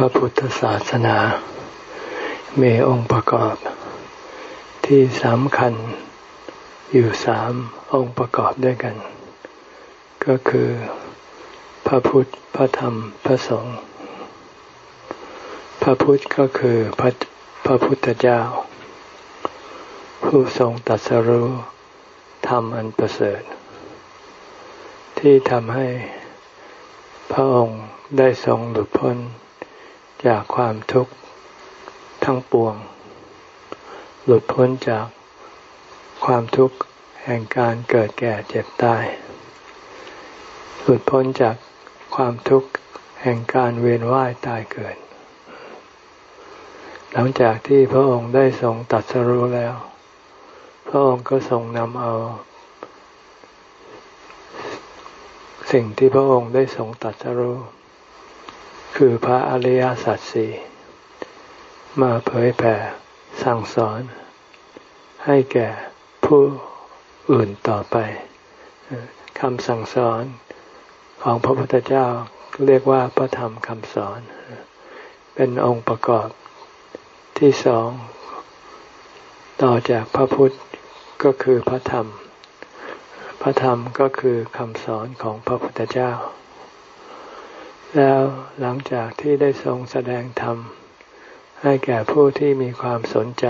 พระพุทธศาสนา มีองค์ประกอบ ที่สำคัญอยู่สามองค์ประกอบด้วยกัน ก็คือ พระพุทธ พระธรรม พระสงฆ์ พระพุทธก็คือพระพระพุทธเจ้า ผู้ทรงตัดสรู้ธรรมอันประเสริฐ ที่ทำให้พระองค์ได้ทรงหลุดพ้น จากความทุกข์ทั้งปวง หลุดพ้นจากความทุกข์แห่งการเกิดแก่เจ็บตาย หลุดพ้นจากความทุกข์แห่งการเวียนว่ายตายเกิด หลังจากที่พระองค์ได้ทรงตัดสรู้แล้ว พระองค์ก็ทรงนำเอา สิ่งที่พระองค์ได้ทรงตัดสรู้ คือพระอริยสัจสี่มาเผยแผ่สั่งสอน ให้แก่ผู้อื่นต่อไปคำสั่งสอนของพระพุทธเจ้าเรียกว่าพระธรรมคำสอน เป็นองค์ประกอบที่สอง ต่อจากพระพุทธก็คือพระธรรม พระธรรมก็คือคำสอนของพระพุทธเจ้า แล้วหลังจากที่ได้ทรงแสดงธรรม ให้แก่ผู้ที่มีความสนใจ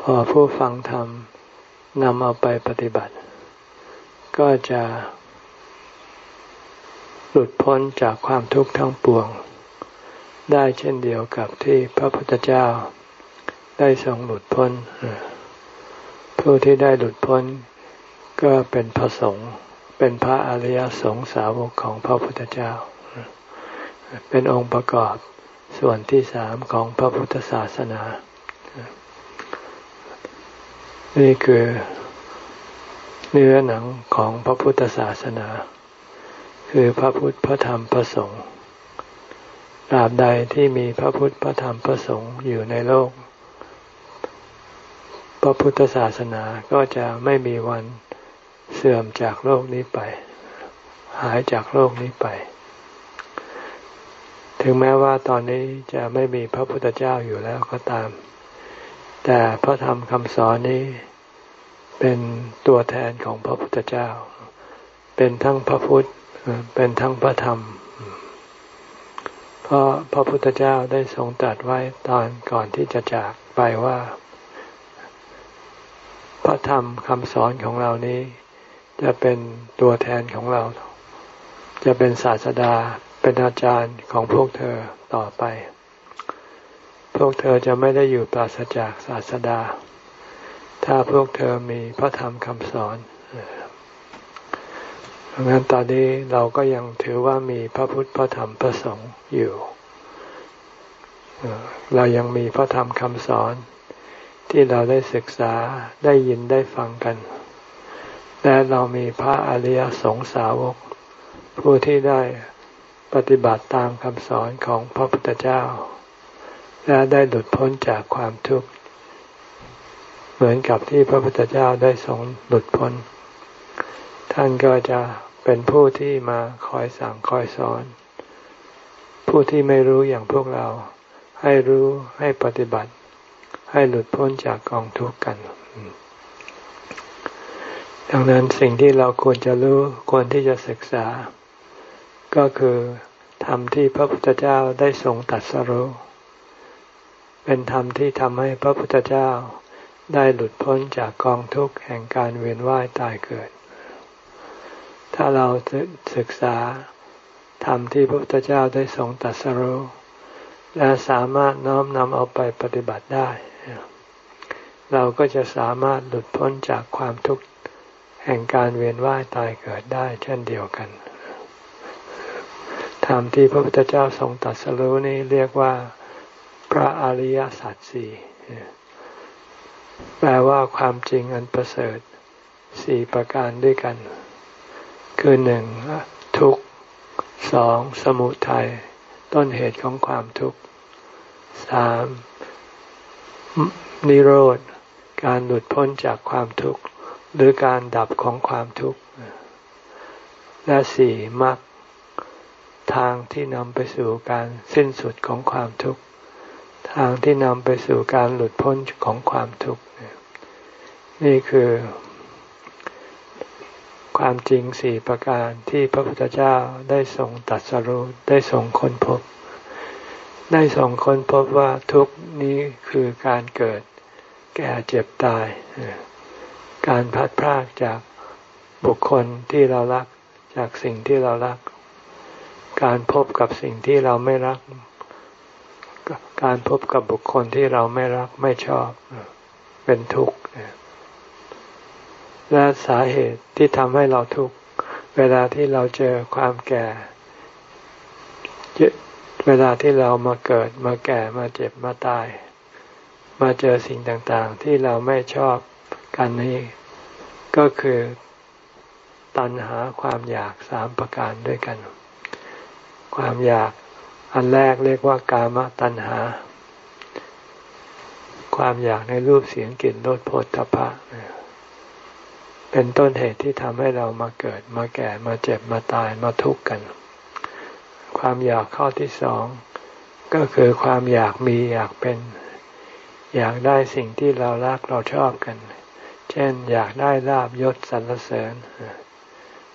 พอผู้ฟังธรรมนำเอาไปปฏิบัติ ก็จะหลุดพ้นจากความทุกข์ทั้งปวง ได้เช่นเดียวกับที่พระพุทธเจ้า ได้ทรงหลุดพ้น ผู้ที่ได้หลุดพ้น ก็เป็นพระสงฆ์ เป็นพระอริยสงสาวกของพระพุทธเจ้า เป็นองค์ประกอบส่วนที่สามของพระพุทธศาสนา นี่คือเนื้อหนังของพระพุทธศาสนา คือพระพุทธพระธรรมพระสงฆ์ตราบใดที่มีพระพุทธพระธรรมพระสงฆ์อยู่ในโลก พระพุทธศาสนาก็จะไม่มีวัน เสื่อมจากโลกนี้ไป หายจากโลกนี้ไป ถึงแม้ว่าตอนนี้จะไม่มีพระพุทธเจ้าอยู่แล้วก็ตาม แต่พระธรรมคำสอนนี้เป็นตัวแทนของพระพุทธเจ้า เป็นทั้งพระพุทธ เป็นทั้งพระธรรม เพราะพระพุทธเจ้าได้ทรงตรัสไว้ตอนก่อนที่จะจากไปว่า พระธรรมคำสอนของเรานี้ จะเป็นตัวแทนของเรา จะเป็นศาสดาเป็นอาจารย์ของพวกเธอต่อไป พวกเธอจะไม่ได้อยู่ปราศจากศาสดา ถ้าพวกเธอมีพระธรรมคำสอนเพราะงั้นตอนนี้เราก็ยังถือว่ามีพระพุทธพระธรรมพระสงฆ์อยู่ เรายังมีพระธรรมคำสอนที่เราได้ศึกษาได้ยินได้ฟังกัน และเรามีพระอริยสงสาวก ผู้ที่ได้ปฏิบัติตามคำสอนของพระพุทธเจ้า และได้หลุดพ้นจากความทุกข์ เหมือนกับที่พระพุทธเจ้าได้ทรงหลุดพ้น ท่านก็จะเป็นผู้ที่มาคอยสั่งคอยสอน ผู้ที่ไม่รู้อย่างพวกเรา ให้รู้ให้ปฏิบัติ ให้หลุดพ้นจากกองทุกข์กัน ดังนั้นสิ่งที่เราควรจะรู้ควรที่จะศึกษา ก็คือธรรมที่พระพุทธเจ้าได้ทรงตัดสรู้เป็นธรรมที่ทำให้พระพุทธเจ้าได้หลุดพ้นจากกองทุกข์แห่งการเวียนว่ายตายเกิด ถ้าเราศึกษาธรรมที่พระพุทธเจ้าได้ทรงตัดสรู้และสามารถน้อมนำเอาไปปฏิบัติได้ เราก็จะสามารถหลุดพ้นจากความทุกข์ แห่งการเวียนว่ายตายเกิดได้เช่นเดียวกัน ธรรมที่พระพุทธเจ้าทรงตัดสรู้นี้เรียกว่าพระอริยสัจสี่แปลว่าความจริงอันประเสริฐสี่ประการด้วยกัน คือหนึ่งทุกสองสมุทัยต้นเหตุของความทุกข์สามนิโรธ การหลุดพ้นจากความทุกข์ หรือการดับของความทุกข์และสี่มรรคทางที่นำไปสู่การสิ้นสุดของความทุกข์ ทางที่นำไปสู่การหลุดพ้นของความทุกข์ นี่คือความจริงสี่ประการที่พระพุทธเจ้าได้ทรงตัดสรุได้ทรงค้นพบ ได้ทรงค้นพบว่าทุกนี้คือการเกิดแก่เจ็บตาย การพัดพรากจากบุคคลที่เรารักจากสิ่งที่เรารัก การพบกับสิ่งที่เราไม่รัก การพบกับบุคคลที่เราไม่รักไม่ชอบ เป็นทุกข์และสาเหตุที่ทำให้เราทุกข์เวลาที่เราเจอความแก่ เวลาที่เรามาเกิดมาแก่มาเจ็บมาตาย มาเจอสิ่งต่างๆ ที่เราไม่ชอบ กันนี้ก็คือตัณหาความอยากสามประการด้วยกัน ความอยากอันแรกเรียกว่ากามตัณหา ความอยากในรูปเสียงกลิ่นรสโผฏฐพพะเป็นต้นเหตุที่ทำให้เรามาเกิดมาแก่มาเจ็บมาตายมาทุกข์กัน ความอยากข้อที่สองก็คือความอยากมีอยากเป็น อยากได้สิ่งที่เรารักเราชอบกัน เช่นอยากได้ลาบยศสรรเสริญ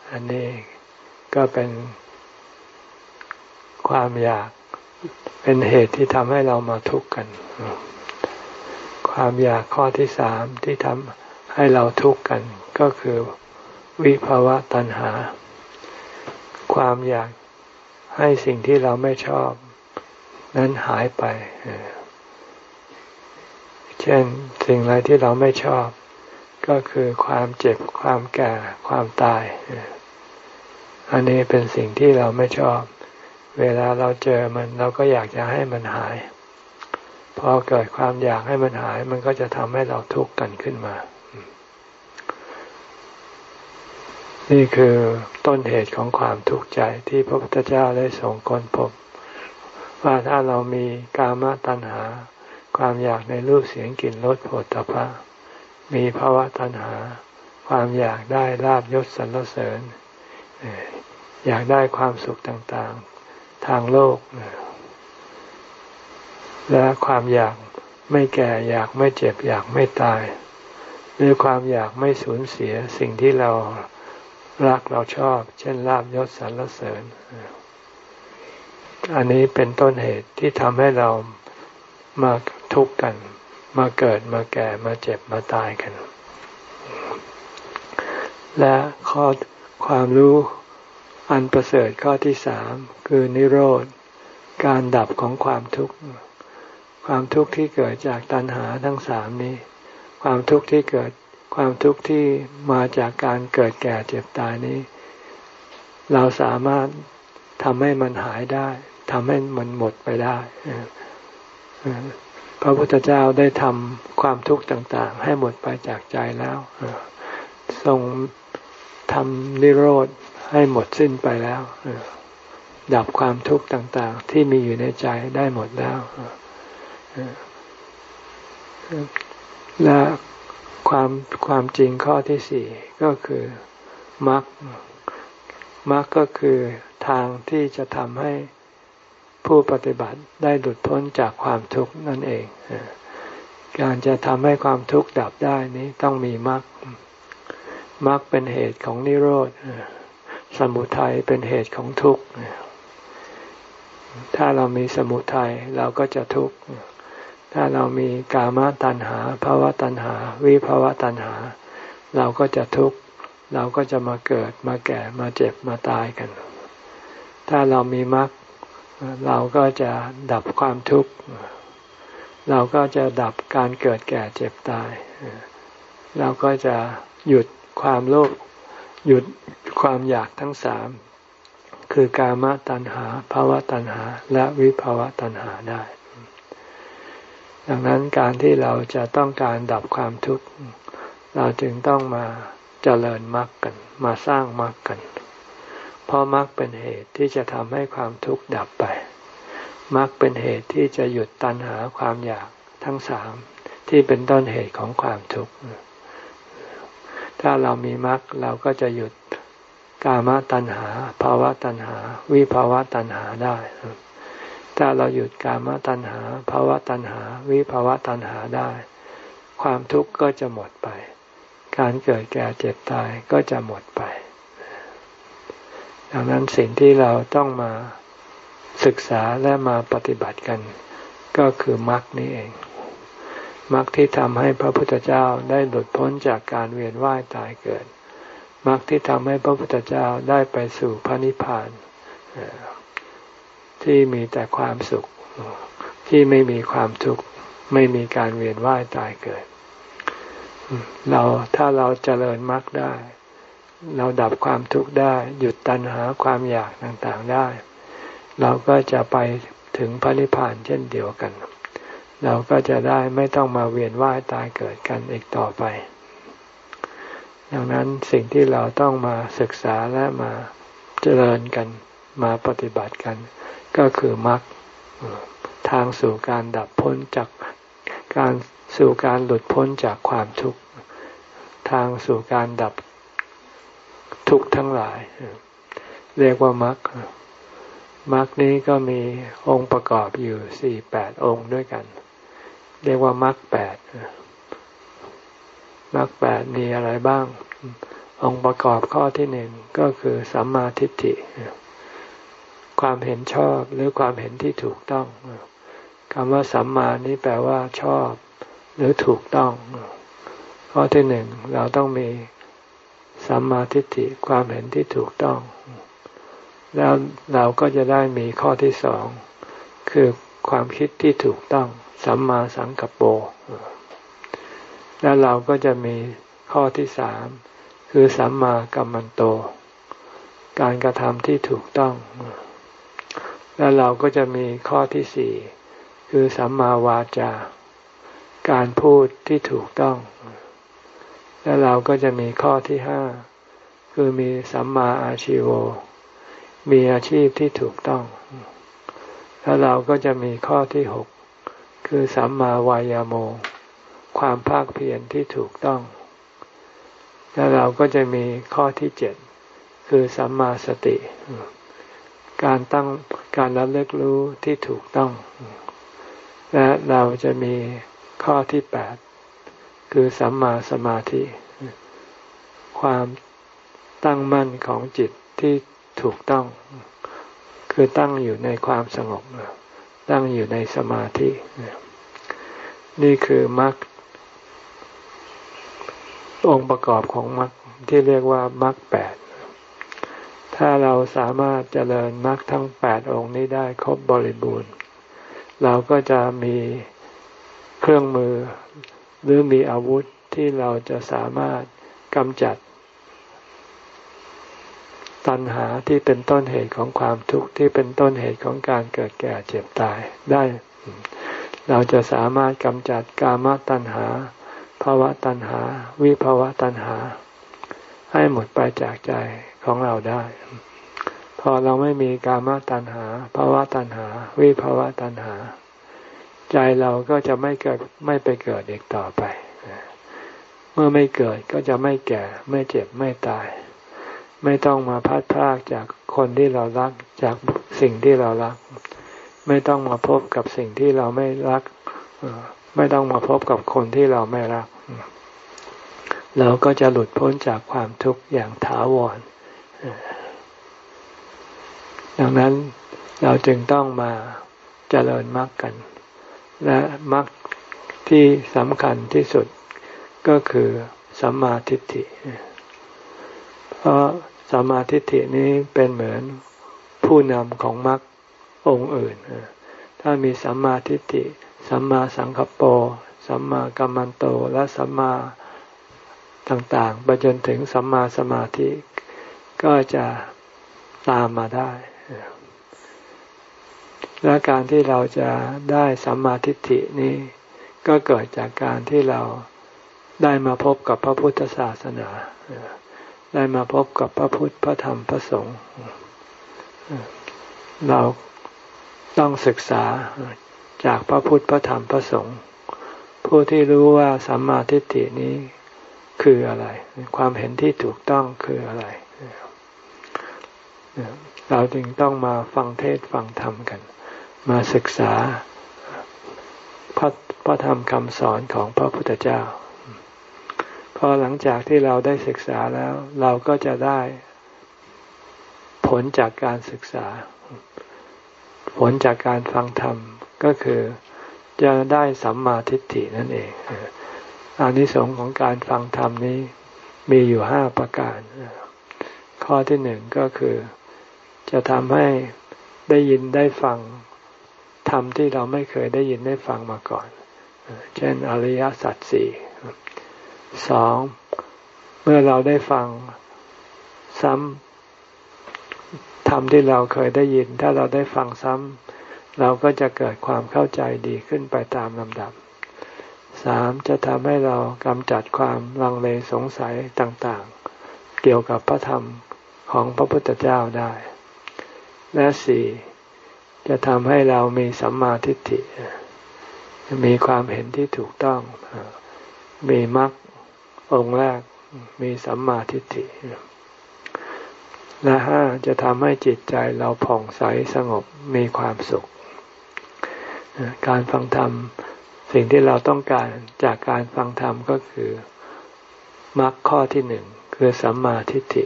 อันนี้ก็เป็นความอยากเป็นเหตุที่ทำให้เรามาทุกข์กัน ความอยากข้อที่สามที่ทำให้เราทุกข์กัน ก็คือวิภาวะตัณหา ความอยากให้สิ่งที่เราไม่ชอบ นั้นหายไป เช่นสิ่งอะไรที่เราไม่ชอบ ก็คือความเจ็บความแก่ความตาย อันนี้เป็นสิ่งที่เราไม่ชอบ เวลาเราเจอมันเราก็อยากจะให้มันหาย พอเกิดความอยากให้มันหาย มันก็จะทำให้เราทุกข์กันขึ้นมา นี่คือต้นเหตุของความทุกข์ใจที่พระพุทธเจ้าได้ส่งคนพบ ว่าถ้าเรามีกามตัณหา ความอยากในรูปเสียงกลิ่นรสผลตภะ มีภาวะตัณหา ความอยากได้ลาบยศสรรเสริญ อยากได้ความสุขต่างๆ ทางโลก และความอยากไม่แก่อยากไม่เจ็บอยากไม่ตาย หรือความอยากไม่สูญเสียสิ่งที่เรารักเราชอบ เช่นลาบยศสรรเสริญ อันนี้เป็นต้นเหตุที่ทำให้เรามาทุกข์กัน มาเกิดมาแก่มาเจ็บมาตายกัน และข้อความรู้อันประเสริฐข้อที่สามคือนิโรธ การดับของความทุกข์ ความทุกข์ที่เกิดจากตัณหาทั้งสามนี้ ความทุกข์ที่เกิดความทุกข์ที่มาจากการเกิดแก่เจ็บตายนี้ เราสามารถทำให้มันหายได้ทำให้มันหมดไปได้ พระพุทธเจ้าได้ทำความทุกข์ต่าง ๆ ให้หมดไปจากใจแล้วทรงทำนิโรธให้หมดสิ้นไปแล้วดับความทุกข์ต่าง ๆ ที่มีอยู่ในใจได้หมดแล้วและความความจริงข้อที่สี่ก็คือมรรคมรรคก็คือทางที่จะทำให้ ผู้ปฏิบัติได้หลุดพ้นจากความทุกข์นั่นเอง การจะทำให้ความทุกข์ดับได้นี้ต้องมีมรรค มรรคเป็นเหตุของนิโรธ สมุทัยเป็นเหตุของทุกข์ ถ้าเรามีสมุทัยเราก็จะทุกข์ ถ้าเรามีกามตัณหาภาวะตัณหา วิภาวะตัณหา เราก็จะทุกข์ เราก็จะมาเกิดมาแก่มาเจ็บมาตายกัน ถ้าเรามีมรรค เราก็จะดับความทุกข์ เราก็จะดับการเกิดแก่เจ็บตาย เราก็จะหยุดความโลภหยุดความอยากทั้งสาม คือกามตัณหาภาวะตัณหา และวิภาวะตัณหาได้ ดังนั้นการที่เราจะต้องการดับความทุกข์ เราจึงต้องมาเจริญมรรคกัน มาสร้างมรรคกัน เพราะมรรคเป็นเหตุที่จะทำให้ความทุกข์ดับไปมรรคเป็นเหตุที่จะหยุดตัณหาความอยากทั้งสามที่เป็นต้นเหตุของความทุกข์ ถ้าเรามีมรรคเราก็จะหยุดกามตัณหาภาวะตัณหา วิภาวะตัณหาได้ ถ้าเราหยุดกามตัณหาภาวะตัณหา วิภาวะตัณหาได้ ความทุกข์ก็จะหมดไป การเกิดแก่เจ็บตายก็จะหมดไป ดังนั้นสิ่งที่เราต้องมาศึกษาและมาปฏิบัติกัน ก็คือมรรคนี้เองมรรคที่ทำให้พระพุทธเจ้าได้หลุดพ้นจากการเวียนว่ายตายเกิดมรรคที่ทำให้พระพุทธเจ้าได้ไปสู่พระนิพพานที่มีแต่ความสุขที่ไม่มีความทุกข์ไม่มีการเวียนว่ายตายเกิด เราถ้าเราเจริญมรรคได้ เราดับความทุกข์ได้ หยุดตัณหาความอยากต่างๆได้ เราก็จะไปถึงพระนิพพานเช่นเดียวกัน เราก็จะได้ไม่ต้องมาเวียนว่ายตายเกิดกันอีกต่อไป ดังนั้นสิ่งที่เราต้องมาศึกษาและมาเจริญกันมาปฏิบัติกัน ก็คือมรรคทางสู่การดับพ้นจากการสู่การหลุดพ้นจากความทุกข์ ทางสู่การดับ ทุกข์ทั้งหลาย เรียกว่ามรรคมรรคนี้ก็มีองค์ประกอบอยู่สี่แปดองค์ด้วยกัน เรียกว่ามรรคแปดมรรคแปดมีอะไรบ้าง องค์ประกอบข้อที่หนึ่งก็คือสัมมาทิฏฐิความเห็นชอบหรือความเห็นที่ถูกต้องคำว่าสัมมานี้แปลว่าชอบ หรือถูกต้อง ข้อที่หนึ่งเราต้องมี สัมมาทิฏฐิความเห็นที่ถูกต้อง แล้วเราก็จะได้มีข้อที่สองคือความคิดที่ถูกต้อง สัมมาสังกัปโปแล้วเราก็จะมีข้อที่สามคือสัมมากัมมันโต การกระทำที่ถูกต้อง แล้วเราก็จะมีข้อที่สี่คือสัมมาวาจา การพูดที่ถูกต้อง แล้วเราก็จะมีข้อที่ห้าคือมีสัมมาอาชีโว มีอาชีพที่ถูกต้อง แล้วเราก็จะมีข้อที่หกคือสัมมาวายาโม ความภาคเพียรที่ถูกต้อง แล้วเราก็จะมีข้อที่เจ็ดคือสัมมาสติ การตั้งการระลึกรู้ที่ถูกต้อง และเราจะมีข้อที่แปด คือสัมมาสมาธิ ความตั้งมั่นของจิตที่ถูกต้อง คือตั้งอยู่ในความสงบ ตั้งอยู่ในสมาธิ นี่คือมรรคองค์ประกอบของมรรคที่เรียกว่ามรรคแปด ถ้าเราสามารถเจริญมรรคทั้งแปดองค์นี้ได้ครบบริบูรณ์ เราก็จะมีเครื่องมือ หรือมีอาวุธที่เราจะสามารถกำจัด ตัณหาที่เป็นต้นเหตุของความทุกข์ที่เป็นต้นเหตุของการเกิดแก่เจ็บตายได้ เราจะสามารถกำจัดกามตัณหาภาวะตัณหา วิภาวะตัณหา ให้หมดไปจากใจของเราได้ พอเราไม่มีกามตัณหาภาวะตัณหา วิภาวะตัณหา ใจเราก็จะไม่เกิดไม่ไปเกิดอีกต่อไป เมื่อไม่เกิดก็จะไม่แก่ ไม่เจ็บไม่ตาย ไม่ต้องมาพัดพลากจากคนที่เรารักจากสิ่งที่เรารัก ไม่ต้องมาพบกับสิ่งที่เราไม่รักไม่ต้องมาพบกับคนที่เราไม่รัก เราก็จะหลุดพ้นจากความทุกข์อย่างถาวรดังนั้นเราจึงต้องมาเจริญมรรคกัน และมรรคที่สำคัญที่สุดก็คือสัมมาทิฏฐิ เพราะสัมมาทิฏฐินี้เป็นเหมือนผู้นำของมรรคองค์อื่น ถ้ามีสัมมาทิฏฐิ สัมมาสังคปรสัมมากัมมันโต และสัมมาต่าง ๆ ไปจนถึงสัมมาสมาธิ ก็จะตามมาได้ และการที่เราจะได้สัมมาทิฏฐินี้ก็เกิดจากการที่เราได้มาพบกับพระพุทธศาสนา ได้มาพบกับพระพุทธพระธรรมพระสงฆ์เราต้องศึกษาจากพระพุทธพระธรรมพระสงฆ์ผู้ที่รู้ว่าสัมมาทิฏฐินี้คืออะไร ความเห็นที่ถูกต้องคืออะไร เราจึงต้องมาฟังเทศฟังธรรมกัน มาศึกษาพระพระธรรมคำสอนของพระพุทธเจ้าพอหลังจากที่เราได้ศึกษาแล้ว เราก็จะได้ผลจากการศึกษา ผลจากการฟังธรรมก็คือจะได้สัมมาทิฏฐินั่นเองอานิสงส์ของการฟังธรรมนี้มีอยู่ห้าประการ ข้อที่หนึ่งก็คือจะทำให้ได้ยินได้ฟัง ธรรมที่เราไม่เคยได้ยินได้ฟังมาก่อน เช่นอริยสัจสี่สองเมื่อเราได้ฟังซ้ำธรรมที่เราเคยได้ยิน ถ้าเราได้ฟังซ้ำเราก็จะเกิดความเข้าใจดีขึ้นไปตามลำดับสามจะทำให้เรากำจัดความลังเลสงสัยต่างๆ เกี่ยวกับพระธรรมของพระพุทธเจ้าได้ และสี่ จะทำให้เรามีสัมมาทิฏฐิ มีความเห็นที่ถูกต้อง มีมรรคองค์แรก มีสัมมาทิฏฐิ และห้าจะทำให้จิตใจเราผ่องใสสงบมีความสุข การฟังธรรมสิ่งที่เราต้องการจากการฟังธรรมก็คือมรรคข้อที่หนึ่งคือสัมมาทิฏฐิ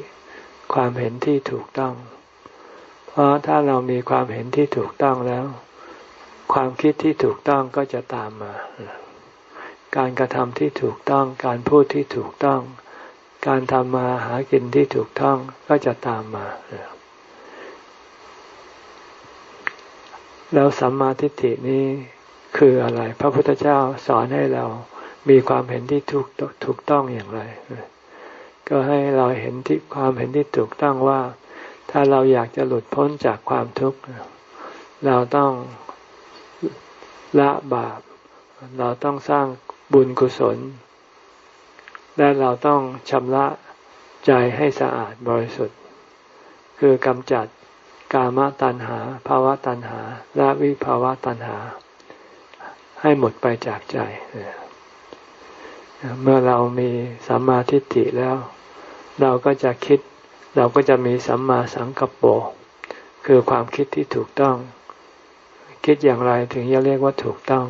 ความเห็นที่ถูกต้อง เพราะถ้าเรามีความเห็นที่ถูกต้องแล้ว ความคิดที่ถูกต้องก็จะตามมา การกระทำที่ถูกต้อง การพูดที่ถูกต้อง การทำมาหากินที่ถูกต้องก็จะตามมาแล้วสัมมาทิฏฐินี้คืออะไร พระพุทธเจ้าสอนให้เรามีความเห็นที่ถูกถูกต้องอย่างไร ก็ให้เราเห็นที่ความเห็นที่ถูกต้องว่า ถ้าเราอยากจะหลุดพ้นจากความทุกข์เราต้องละบาป เราต้องสร้างบุญกุศล และเราต้องชำระใจให้สะอาดบริสุทธิ์ คือกำจัดกามตัณหาภาวะตัณหา และวิภาวะตัณหา ให้หมดไปจากใจ เมื่อเรามีสัมมาทิฏฐิแล้ว เราก็จะคิด เราก็จะมีสัมมาสังกัปโปคือความคิดที่ถูกต้อง คิดอย่างไรถึงจะเรียกว่าถูกต้อง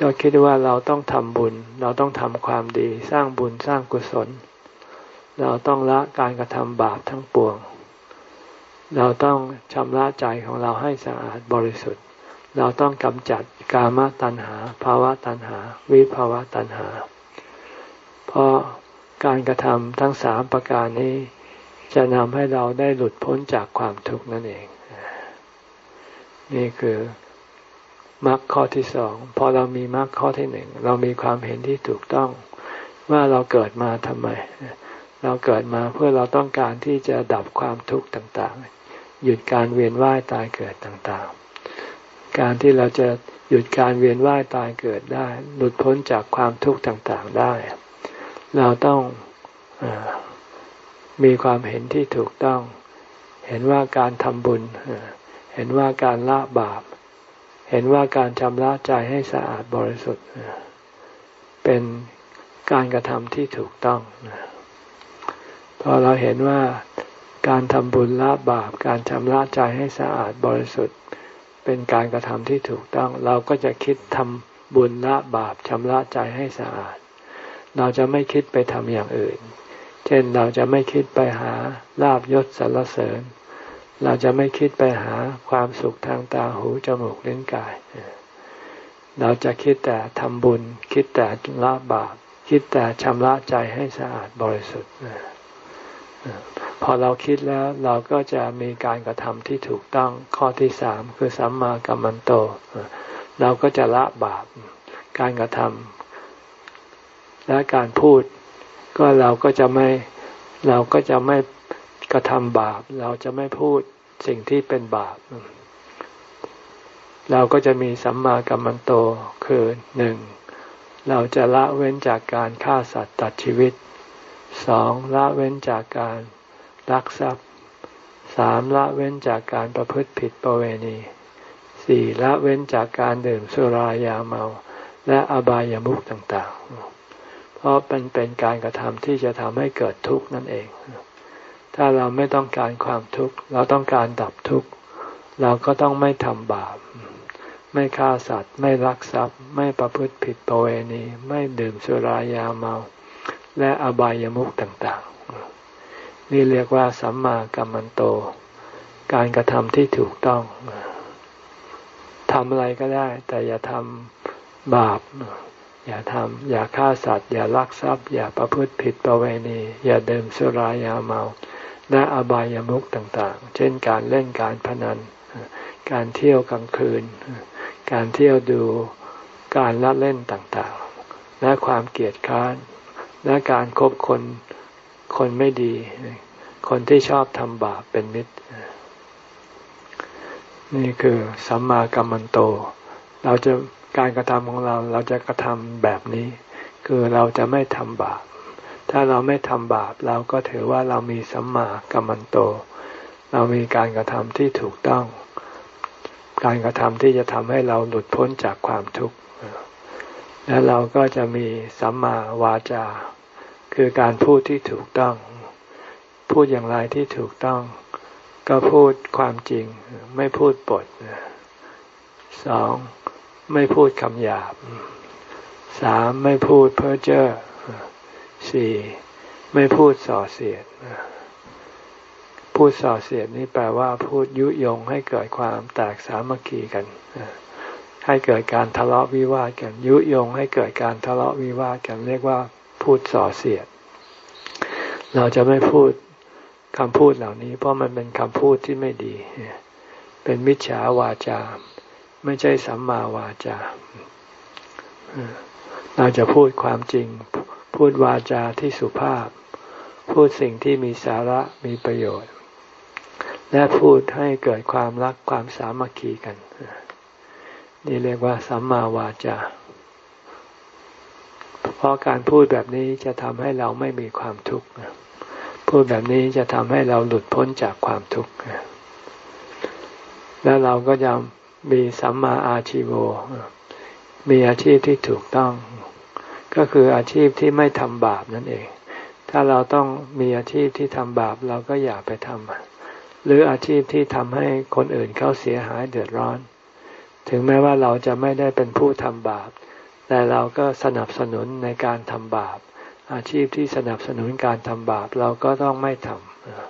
ก็คิดว่าเราต้องทำบุญ เราต้องทำความดี สร้างบุญสร้างกุศล เราต้องละการกระทำบาปทั้งปวง เราต้องชำระใจของเราให้สะอาดบริสุทธิ์ เราต้องกำจัดกามตัณหาภาวะตัณหา วิภาวะตัณหา เพราะการกระทำทั้งสามประการนี้ จะนำให้เราได้หลุดพ้นจากความทุกข์นั่นเอง นี่คือมรรคข้อที่สองพอเรามีมรรคข้อที่หนึ่งเรามีความเห็นที่ถูกต้อง ว่าเราเกิดมาทำไม เราเกิดมาเพื่อเราต้องการที่จะดับความทุกข์ต่างๆ หยุดการเวียนว่ายตายเกิดต่างๆ การที่เราจะหยุดการเวียนว่ายตายเกิดได้ หลุดพ้นจากความทุกข์ต่างๆได้ เราต้องอ มีความเห็นที่ถูกต้อง เห็นว่าการทำบุญ เห็นว่าการละบาป เห็นว่าการชำระใจให้สะอาดบริสุทธิ์ เป็นการกระทำที่ถูกต้องพอเราเห็นว่าการทำบุญละบาป การชำระใจให้สะอาดบริสุทธิ์ เป็นการกระทำที่ถูกต้อง เราก็จะคิดทำบุญละบาปชำระใจให้สะอาด เราจะไม่คิดไปทำอย่างอื่น เช่นเราจะไม่คิดไปหาลาบยศสรรเสริญ เราจะไม่คิดไปหาความสุขทางตาหูจมูกลิ้นกาย เราจะคิดแต่ทำบุญ คิดแต่ละบาป คิดแต่ชำระใจให้สะอาดบริสุทธิ์พอเราคิดแล้วเราก็จะมีการกระทำที่ถูกต้องข้อที่สามคือสัมมากัมมันโต เราก็จะละบาปการกระทำและการพูด ก็เราก็จะไม่เราก็จะไม่กระทำบาป เราจะไม่พูดสิ่งที่เป็นบาป เราก็จะมีสัมมากัมมันโตคือหนึ่งเราจะละเว้นจากการฆ่าสัตว์ตัดชีวิตสองละเว้นจากการลักทรัพย์สามละเว้นจากการประพฤติผิดประเวณีสี่ละเว้นจากการดื่มสุรายาเมา และอบายามุขต่าง ๆ ราะเป็นเป็นการกระทำที่จะทำให้เกิดทุกข์นั่นเอง ถ้าเราไม่ต้องการความทุกข์ เราต้องการดับทุกข์ เราก็ต้องไม่ทำบาป ไม่ฆ่าสัตว์ ไม่ลักทรัพย์ ไม่ประพฤติผิดประเวณี ไม่ดื่มสุรายาเมา และอบายามุขต่างๆ นี่เรียกว่าสัมมากัมมันโต การกระทำที่ถูกต้องทำอะไรก็ได้ แต่อย่าทำบาป อย่าทำอย่าฆ่าสัตว์ อย่าลักทรัพย์ อย่าประพฤติผิดประเวณี อย่าดื่มสุรายาเมา และอบายามุขต่างๆ เช่นการเล่นการพนัน การเที่ยวกลางคืน การเที่ยวดูการละเล่นต่างๆ และความเกลียดค้าน และการครบคนคนไม่ดี คนที่ชอบทำบาปเป็นมิตร นี่คือสัมมากัมมันโต เราจะ การกระทำของเราเราจะกระทำแบบนี้ คือเราจะไม่ทำบาป ถ้าเราไม่ทำบาปเราก็ถือว่าเรามีสัมมากัมมันโต เรามีการกระทำที่ถูกต้อง การกระทำที่จะทำให้เราหลุดพ้นจากความทุกข์และเราก็จะมีสัมมาวาจา คือการพูดที่ถูกต้อง พูดอย่างไรที่ถูกต้อง ก็พูดความจริงไม่พูดปดสอง ไม่พูดคำหยาบสามไม่พูดเพ้อเจ้อสี่ไม่พูดส่อเสียดพูดส่อเสียดนี่แปลว่าพูดยุยงให้เกิดความแตกสามัคคีกันให้เกิดการทะเลาะวิวาทกัน ยุยงให้เกิดการทะเลาะวิวาทกัน เรียกว่าพูดส่อเสียด เราจะไม่พูดคำพูดเหล่านี้ เพราะมันเป็นคำพูดที่ไม่ดี เป็นมิจฉาวาจา ไม่ใช่สัมมาวาจาเราจะพูดความจริง พูดวาจาที่สุภาพ พูดสิ่งที่มีสาระมีประโยชน์ และพูดให้เกิดความรักความสามัคคีกัน นี่เรียกว่าสัมมาวาจา เพราะการพูดแบบนี้จะทำให้เราไม่มีความทุกข์พูดแบบนี้จะทำให้เราหลุดพ้นจากความทุกข์แล้วเราก็จะ มีสัมมาอาชีโวมีอาชีพที่ถูกต้อง ก็คืออาชีพที่ไม่ทำบาปนั่นเอง ถ้าเราต้องมีอาชีพที่ทำบาปเราก็อย่าไปทำหรืออาชีพที่ทำให้คนอื่นเขาเสียหายเดือดร้อน ถึงแม้ว่าเราจะไม่ได้เป็นผู้ทำบาป แต่เราก็สนับสนุนในการทำบาป อาชีพที่สนับสนุนการทำบาปเราก็ต้องไม่ท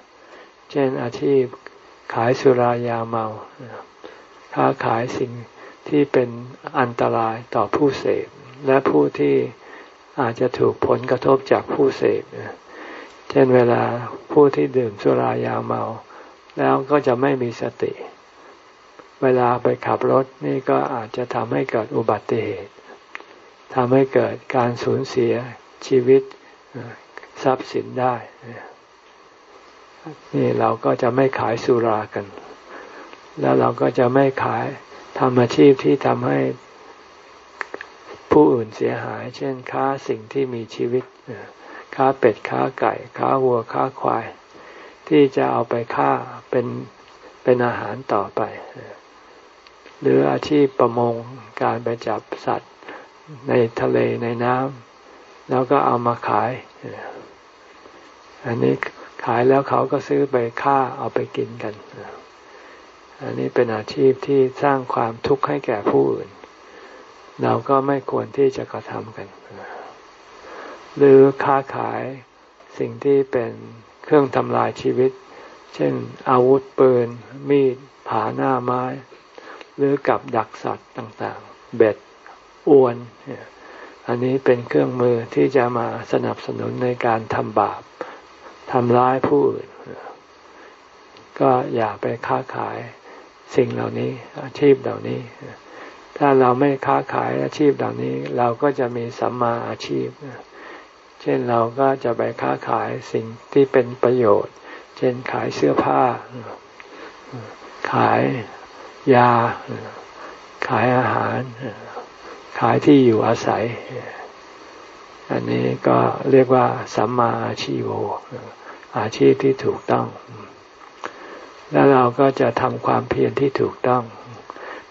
ำเช่นอาชีพขายสุรายาเมา ค้าขายสิ่งที่เป็นอันตรายต่อผู้เสพและผู้ที่อาจจะถูกผลกระทบจากผู้เสพเช่นเวลาผู้ที่ดื่มสุรายาเมา แล้วก็จะไม่มีสติ เวลาไปขับรถนี่ก็อาจจะทำให้เกิดอุบัติเหตุทำให้เกิดการสูญเสียชีวิตทรัพย์สินได้ นี่เราก็จะไม่ขายสุรากัน แล้วเราก็จะไม่ขายทำอาชีพที่ทำให้ผู้อื่นเสียหาย เช่นค้าสิ่งที่มีชีวิต ค้าเป็ดค้าไก่ ค้าวัวค้าควาย ที่จะเอาไปฆ่าเป็นเป็นอาหารต่อไป หรืออาชีพประมงการไปจับสัตว์ในทะเลในน้ำแล้วก็เอามาขาย อันนี้ขายแล้วเขาก็ซื้อไปฆ่าเอาไปกินกัน อันนี้เป็นอาชีพที่สร้างความทุกข์ให้แก่ผู้อื่น เราก็ไม่ควรที่จะกระทำกัน หรือค้าขายสิ่งที่เป็นเครื่องทำลายชีวิต เช่น อาวุธปืน มีด ผาหน้าไม้ หรือกับดักสัตว์ต่างๆ เบ็ดอวน อันนี้เป็นเครื่องมือที่จะมาสนับสนุนในการทำบาปทำร้ายผู้อื่น ก็อย่าไปค้าขาย สิ่งเหล่านี้ อาชีพเหล่านี้ ถ้าเราไม่ค้าขายอาชีพเหล่านี้ เราก็จะมีสัมมาอาชีพ เช่นเราก็จะไปค้าขายสิ่งที่เป็นประโยชน์ เช่นขายเสื้อผ้า ขายยา ขายอาหาร ขายที่อยู่อาศัย อันนี้ก็เรียกว่าสัมมาอาชีโวอาชีพที่ถูกต้อง แล้วเราก็จะทำความเพียรที่ถูกต้อง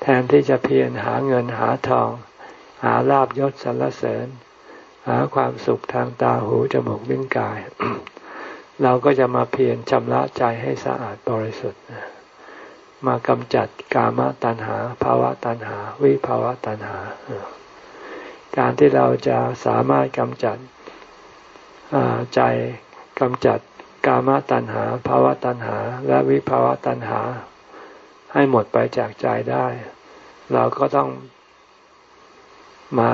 แทนที่จะเพียรหาเงินหาทอง หาลาบยศสรรเสริญ หาความสุขทางตาหูจมูกลิ้นกาย เราก็จะมาเพียรชำระใจให้สะอาดบริสุทธิ์มากำจัดกามตัณหาภาวะตัณหา วิภาวะตัณหา การที่เราจะสามารถกำจัดใจกำจัด กามตัณหาภาวะตัณหา และวิภาวะตัณหา ให้หมดไปจากใจได้ เราก็ต้องมา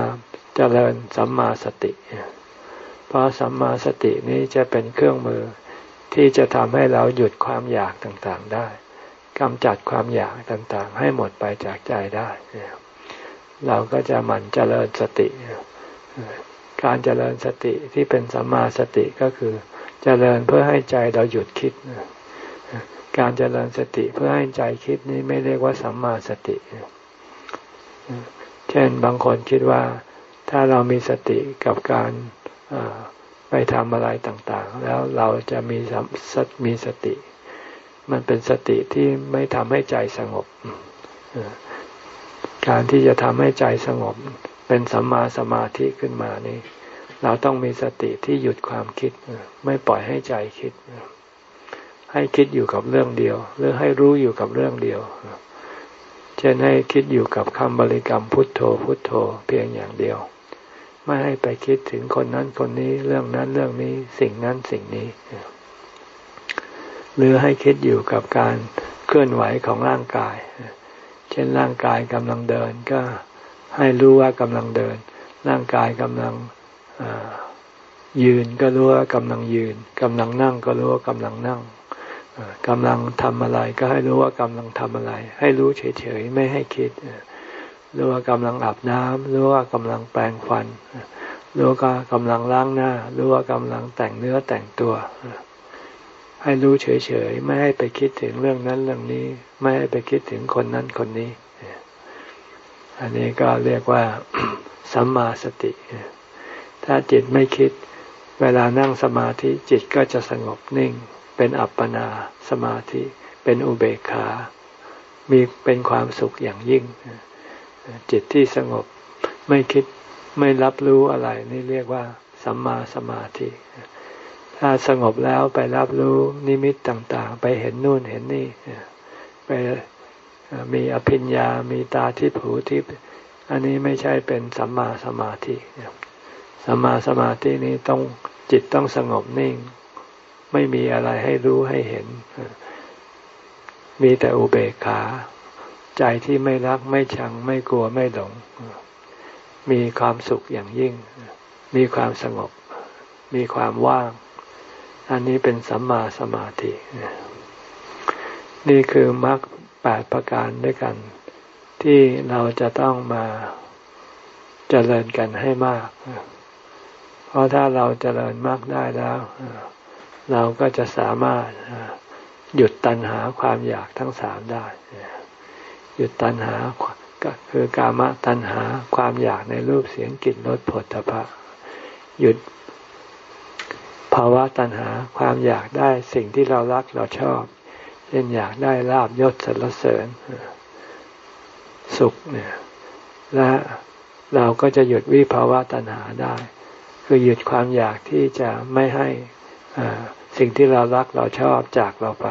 เจริญสัมมาสติ เพราะสัมมาสตินี้จะเป็นเครื่องมือที่จะทำให้เราหยุดความอยากต่างๆได้กำจัดความอยากต่างๆ ให้หมดไปจากใจได้ เราก็จะหมั่นเจริญสติ การเจริญสติที่เป็นสัมมาสติก็คือ เจริญเพื่อให้ใจเราหยุดคิด การเจริญสติเพื่อให้ใจคิดนี้ไม่เรียกว่าสัมมาสติ เช่นบางคนคิดว่าถ้าเรามีสติกับการไปทำอะไรต่างๆ แล้วเราจะมีมีสติ มันเป็นสติที่ไม่ทำให้ใจสงบ การที่จะทำให้ใจสงบ เป็นสัมมาสมาธิขึ้นมานี่ เราต้องมีสติที่หยุดความคิด ไม่ปล่อยให้ใจคิด ให้คิดอยู่กับเรื่องเดียว หรือให้รู้อยู่กับเรื่องเดียวเช่นให้คิดอยู่กับคำบริกรรมพุทโธพุทโธเพียงอย่างเดียว ไม่ให้ไปคิดถึงคนนั้นคนนี้เรื่องนั้นเรื่องนี้สิ่งนั้นสิ่งนี้ หรือให้คิดอยู่กับการเคลื่อนไหวของร่างกาย เช่นร่างกายกำลังเดินก็ให้รู้ว่ากำลังเดิน ร่างกายกำลัง ยืนก็รู้ว่ากำลังยืนกำลังนั่งก็รู้ว่ากำลังนั่งกำลังทำอะไรก็ให้รู้ว่ากำลังทำอะไร ให้รู้เฉยๆไม่ให้คิดรู้ว่ากำลังอาบน้ำรู้ว่ากำลังแปรงฟันรู้ว่ากำลังล้างหน้ารู้ว่ากำลังแต่งเนื้อแต่งตัว ให้รู้เฉยๆไม่ให้ไปคิดถึงเรื่องนั้นเรื่องนี้ ไม่ให้ไปคิดถึงคนนั้นคนนี้ อันนี้ก็เรียกว่าสัมมาสติ ถ้าจิตไม่คิด เวลานั่งสมาธิจิตก็จะสงบนิ่ง เป็นอัปปนาสมาธิ เป็นอุเบกขา มีเป็นความสุขอย่างยิ่ง จิตที่สงบไม่คิดไม่รับรู้อะไร นี่เรียกว่า สัมมาสมาธิ ถ้าสงบแล้วไปรับรู้นิมิตต่างๆ ไปเห็นนู่นเห็นนี่ไปมีอภิญญา มีตาทิพหูทิพอันนี้ไม่ใช่เป็นสัมมาสมาธิ สัมมาสมาธินี้ต้องจิตต้องสงบนิ่ง ไม่มีอะไรให้รู้ให้เห็น มีแต่อุเบกขา ใจที่ไม่รักไม่ชัง ไม่กลัวไม่หลง มีความสุขอย่างยิ่ง มีความสงบ มีความว่าง อันนี้เป็นสัมมาสมาธิ นี่คือมรรคแปดประการด้วยกัน ที่เราจะต้องมาเจริญกันให้มาก เพราะถ้าเราเจริญมรรคได้แล้ว เราก็จะสามารถหยุดตัณหาความอยากทั้งสามได้ หยุดตัณหาก็คือกามตัณหาความอยากในรูปเสียงกลิ่นรสผลตภะหยุดภาวะตัณหาความอยากได้สิ่งที่เรารักเราชอบ เช่นอยากได้ลาบยศสรรเสริญสุขเนี่ยและเราก็จะหยุดวิภาวะตัณหาได้ คือหยุดความอยากที่จะไม่ให้สิ่งที่เรารักเราชอบจากเราไป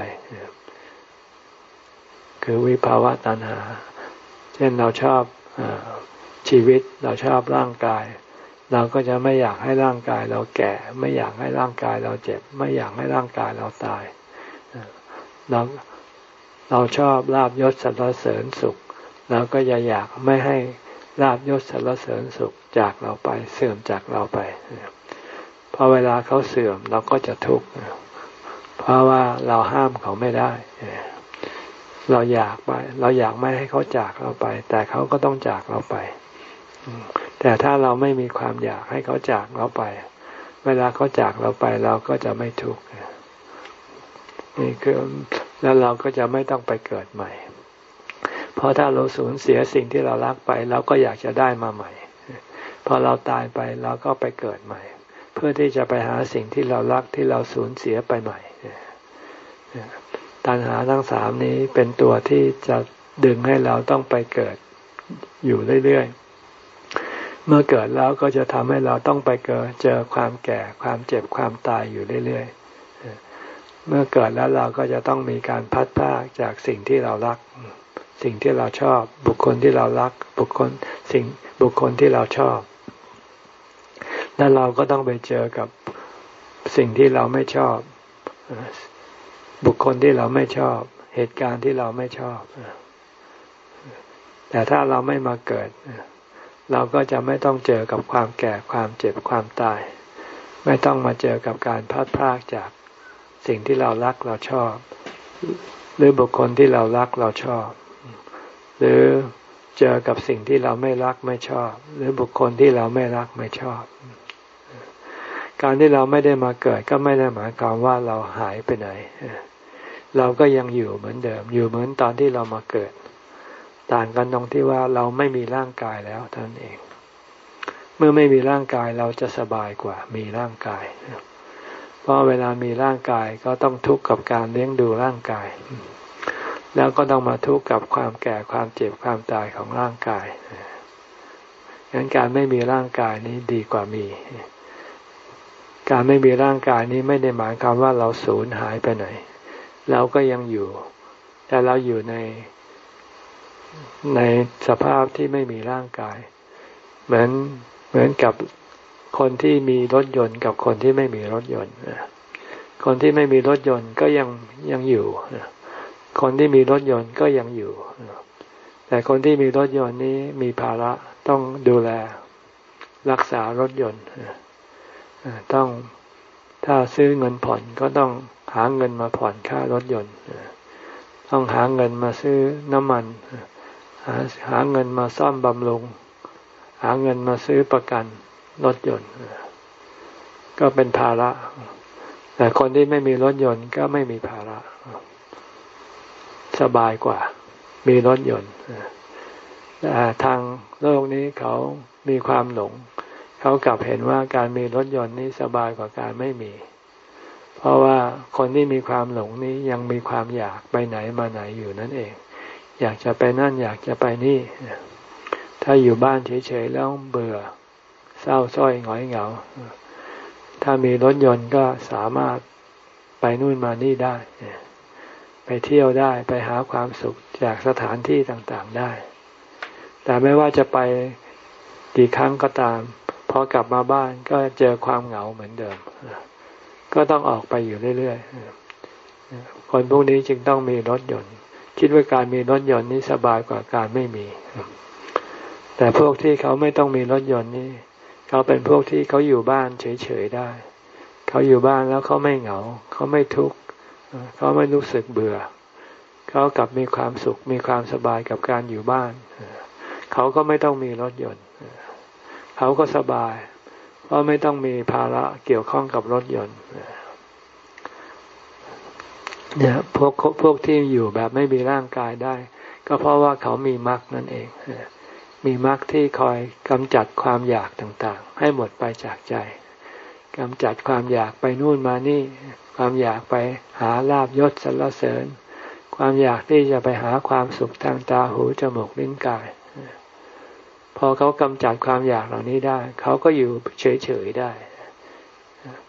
คือวิภาวะตัณหา เช่นเราชอบอชีวิตเราชอบร่างกาย เราก็จะไม่อยากให้ร่างกายเราแก่ ไม่อยากให้ร่างกายเราเจ็บ ไม่อยากให้ร่างกายเราตายเราเราชอบลาบยศสรรเสริญสุข เราก็จะอยากไม่ให้ ลาบยศสรรเสริญสุขจากเราไปเสื่อมจากเราไปพอเวลาเขาเสื่อมเราก็จะทุกข์เพราะว่าเราห้ามเขาไม่ได้เราอยากไป เราอยากไม่ให้เขาจากเราไป แต่เขาก็ต้องจากเราไป แต่ถ้าเราไม่มีความอยากให้เขาจากเราไป เวลาเขาจากเราไปเราก็จะไม่ทุกข์นี่คือแล้วเราก็จะไม่ต้องไปเกิดใหม่ เพราะถ้าเราสูญเสียสิ่งที่เรารักไป เราก็อยากจะได้มาใหม่ พอเราตายไปเราก็ไปเกิดใหม่ เพื่อที่จะไปหาสิ่งที่เรารักที่เราสูญเสียไปใหม่ตัณหาทั้งสามนี้เป็นตัวที่จะดึงให้เราต้องไปเกิดอยู่เรื่อยๆ เมื่อเกิดแล้วก็จะทำให้เราต้องไปเกิดเจอความแก่ความเจ็บความตายอยู่เรื่อยเมื่อเกิดแล้วเราก็จะต้องมีการพัดพากจากสิ่งที่เรารัก สิ่งที่เราชอบ บุคคลที่เรารัก บุคคลสิ่งบุคคลที่เราชอบ แล้วเราก็ต้องไปเจอกับสิ่งที่เราไม่ชอบ บุคคลที่เราไม่ชอบ เหตุการณ์ที่เราไม่ชอบ แต่ถ้าเราไม่มาเกิด เราก็จะไม่ต้องเจอกับความแก่ความเจ็บความตาย ไม่ต้องมาเจอกับการพัดพากจากสิ่งที่เรารักเราชอบ หรือบุคคลที่เรารักเราชอบ หรือเจอกับสิ่งที่เราไม่รักไม่ชอบ หรือบุคคลที่เราไม่รักไม่ชอบ การที่เราไม่ได้มาเกิดก็ไม่ได้หมายความว่าเราหายไปไหน เราก็ยังอยู่เหมือนเดิม อยู่เหมือนตอนที่เรามาเกิด ต่างกันตรงที่ว่าเราไม่มีร่างกายแล้วท่านเอง เมื่อไม่มีร่างกายเราจะสบายกว่า มีร่างกายเพราะเวลามีร่างกายก็ต้องทุกข์กับการเลี้ยงดูร่างกาย แล้วก็ต้องมาทุกข์กับความแก่ความเจ็บความตายของร่างกายงั้นการไม่มีร่างกายนี้ดีกว่ามี การไม่มีร่างกายนี้ไม่ได้หมายความว่าเราสูญหายไปไหน เราก็ยังอยู่ แต่เราอยู่ในในสภาพที่ไม่มีร่างกาย เหมือนเหมือนกับคนที่มีรถยนต์กับคนที่ไม่มีรถยนต์คนที่ไม่มีรถยนต์ก็ยังยังอยู่ คนที่มีรถยนต์ก็ยังอยู่ แต่คนที่มีรถยนต์นี้มีภาระต้องดูแลรักษารถยนต์ต้องถ้าซื้อเงินผ่อนก็ต้องหาเงินมาผ่อนค่ารถยนต์ต้องหาเงินมาซื้อน้ำมันหาหาเงินมาซ่อมบำรุง หาเงินมาซื้อประกันรถยนต์ก็เป็นภาระ แต่คนที่ไม่มีรถยนต์ก็ไม่มีภาระ สบายกว่า มีรถยนต์แต่ทางโลกนี้เขามีความหลง เขากลับเห็นว่าการมีรถยนต์นี้สบายกว่าการไม่มี เพราะว่าคนที่มีความหลงนี้ยังมีความอยากไปไหนมาไหนอยู่นั่นเอง อยากจะไปนั่นอยากจะไปนี่ ถ้าอยู่บ้านเฉยๆแล้วเบื่อ เศร้าส้อยหงอยเหงา ถ้ามีรถยนต์ก็สามารถไปนู่นมานี่ได้ ไปเที่ยวได้ไปหาความสุขจากสถานที่ต่างๆได้ แต่ไม่ว่าจะไปกี่ครั้งก็ตามพอกลับมาบ้านก็เจอความเหงาเหมือนเดิม ก็ต้องออกไปอยู่เรื่อยๆ คนพวกนี้จึงต้องมีรถยนต์ คิดว่าการมีรถยนต์นี้สบายกว่าการไม่มี แต่พวกที่เขาไม่ต้องมีรถยนต์นี้เขาเป็นพวกที่เขาอยู่บ้านเฉยๆได้ เขาอยู่บ้านแล้วเขาไม่เหงา เขาไม่ทุกข์ เขาไม่รู้สึกเบื่อ เขากลับมีความสุข มีความสบายกับการอยู่บ้าน เขาก็ไม่ต้องมีรถยนต์ เขาก็สบาย เพราะไม่ต้องมีภาระเกี่ยวข้องกับรถยนต์เนี่ยพวกพวกที่อยู่แบบไม่มีร่างกายได้ ก็เพราะว่าเขามีมรรคนั่นเองมีมรรคที่คอยกำจัดความอยากต่างๆ ให้หมดไปจากใจกำจัดความอยากไปนู่นมานี่ ความอยากไปหาลาบยศสรรเสริญ ความอยากที่จะไปหาความสุขทางตาหูจมูกลิ้นกาย พอเขากำจัดความอยากเหล่านี้ได้ เขาก็อยู่เฉยๆได้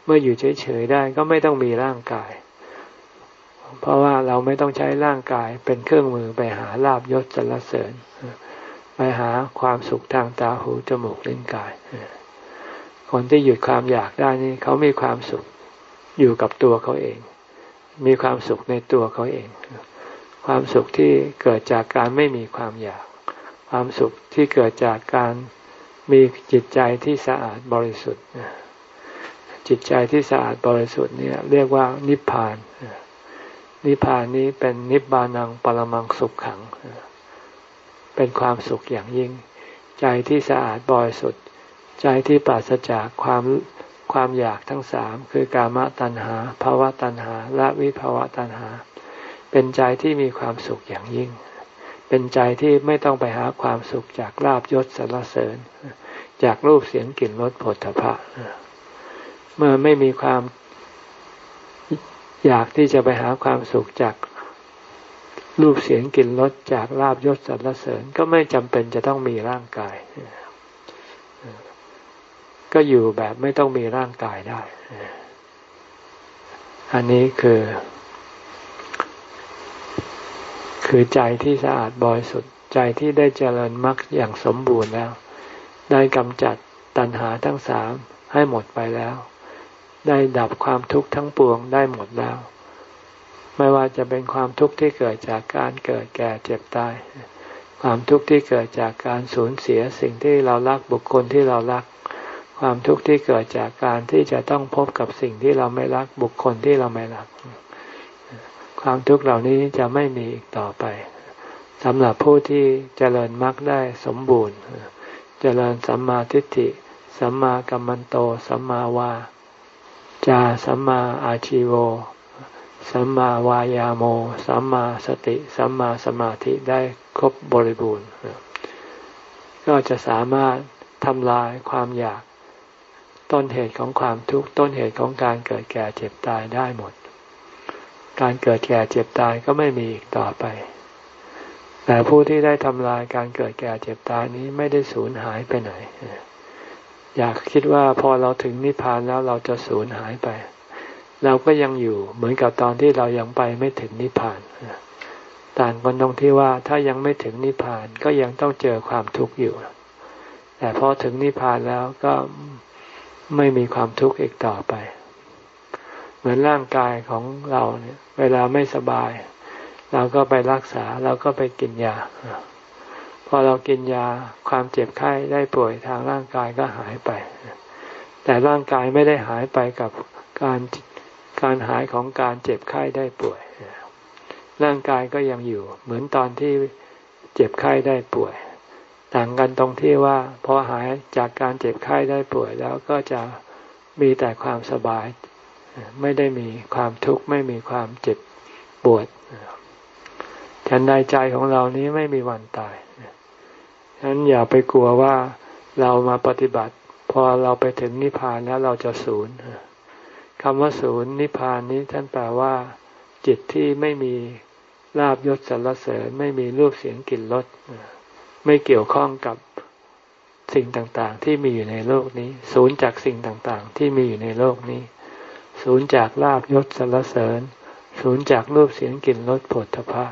เมื่ออยู่เฉยๆได้ก็ไม่ต้องมีร่างกาย เพราะว่าเราไม่ต้องใช้ร่างกายเป็นเครื่องมือไปหาลาบยศสรรเสริญ ไปหาความสุขทางตาหูจมูกลิ้นกายคนที่หยุดความอยากได้นี่เขามีความสุข อยู่กับตัวเขาเอง มีความสุขในตัวเขาเอง ความสุขที่เกิดจากการไม่มีความอยาก ความสุขที่เกิดจากการมีจิตใจที่สะอาดบริสุทธิ์จิตใจที่สะอาดบริสุทธิ์เนี่ยเรียกว่านิพพาน นิพพานนี้เป็นนิพพานังปรมังสุขขัง เป็นความสุขอย่างยิ่ง ใจที่สะอาดบริสุทธิ์ ใจที่ปราศจากความ ความอยากทั้งสามคือกามตัณหาภาวะตัณหา และวิภาวะตัณหา เป็นใจที่มีความสุขอย่างยิ่ง เป็นใจที่ไม่ต้องไปหาความสุขจากลาบยศสรรเสริญ จากรูปเสียงกลิ่นรสผลถภะเมื่อไม่มีความอยากที่จะไปหาความสุขจากรูปเสียงกลิ่นรสจากลาบยศสรรเสริญก็ไม่จำเป็นจะต้องมีร่างกาย ก็อยู่แบบไม่ต้องมีร่างกายได้ อันนี้คือ คือใจที่สะอาดบริสุทธิ์ใจที่ได้เจริญมรรคอย่างสมบูรณ์แล้ว ได้กำจัดตัณหาทั้งสามให้หมดไปแล้ว ได้ดับความทุกข์ทั้งปวงได้หมดแล้ว ไม่ว่าจะเป็นความทุกข์ที่เกิดจากการเกิดแก่เจ็บตาย ความทุกข์ที่เกิดจากการสูญเสียสิ่งที่เรารักบุคคลที่เรารัก ความทุกข์ที่เกิดจากการที่จะต้องพบกับสิ่งที่เราไม่รักบุคคลที่เราไม่รัก ความทุกข์เหล่านี้จะไม่มีอีกต่อไปสำหรับผู้ที่เจริญมรรคได้สมบูรณ์ เจริญสัมมาทิฏฐิ สัมมากัมมันโต สัมมาวาจา สัมมาอาชิโว สัมมาวายาโม สัมมาสติ สัมมาสมาธิได้ครบบริบูรณ์ ก็จะสามารถทำลายความอยาก ต้นเหตุของความทุกข์ต้นเหตุของการเกิดแก่เจ็บตายได้หมด การเกิดแก่เจ็บตายก็ไม่มีอีกต่อไป แต่ผู้ที่ได้ทำลายการเกิดแก่เจ็บตายนี้ไม่ได้สูญหายไปไหน อยากคิดว่าพอเราถึงนิพพานแล้วเราจะสูญหายไป เราก็ยังอยู่เหมือนกับตอนที่เรายังไปไม่ถึงนิพพานต่างกันตรงที่ว่าถ้ายังไม่ถึงนิพพานก็ยังต้องเจอความทุกข์อยู่ แต่พอถึงนิพพานแล้วก็ ไม่มีความทุกข์อีกต่อไป เหมือนร่างกายของเราเนี่ย เวลาไม่สบาย เราก็ไปรักษาเราก็ไปกินยา พอเรากินยาความเจ็บไข้ได้ป่วยทางร่างกายก็หายไป แต่ร่างกายไม่ได้หายไปกับการการหายของการเจ็บไข้ได้ป่วย ร่างกายก็ยังอยู่ เหมือนตอนที่เจ็บไข้ได้ป่วย ต่างกันตรงที่ว่าพอหายจากการเจ็บไข้ได้ป่วยแล้วก็จะมีแต่ความสบาย ไม่ได้มีความทุกข์ไม่มีความเจ็บปวดฉันใดใจของเรานี้ไม่มีวันตายฉะนั้นอย่าไปกลัวว่าเรามาปฏิบัติ พอเราไปถึงนิพพานแล้วเราจะศูนย์คำว่าศูนย์นิพพานนี้ท่านแปลว่า จิตที่ไม่มีลาบยศสรรเสริญ ไม่มีรูปเสียงกลิ่นรส ไม่เกี่ยวข้องกับสิ่งต่างๆ ที่มีอยู่ในโลกนี้ ศูนย์จากสิ่งต่างๆ ที่มีอยู่ในโลกนี้ ศูนย์จากลาบยศสรรเสริญ ศูนย์จากรูปเสียงกลิ่นรสผลทพะ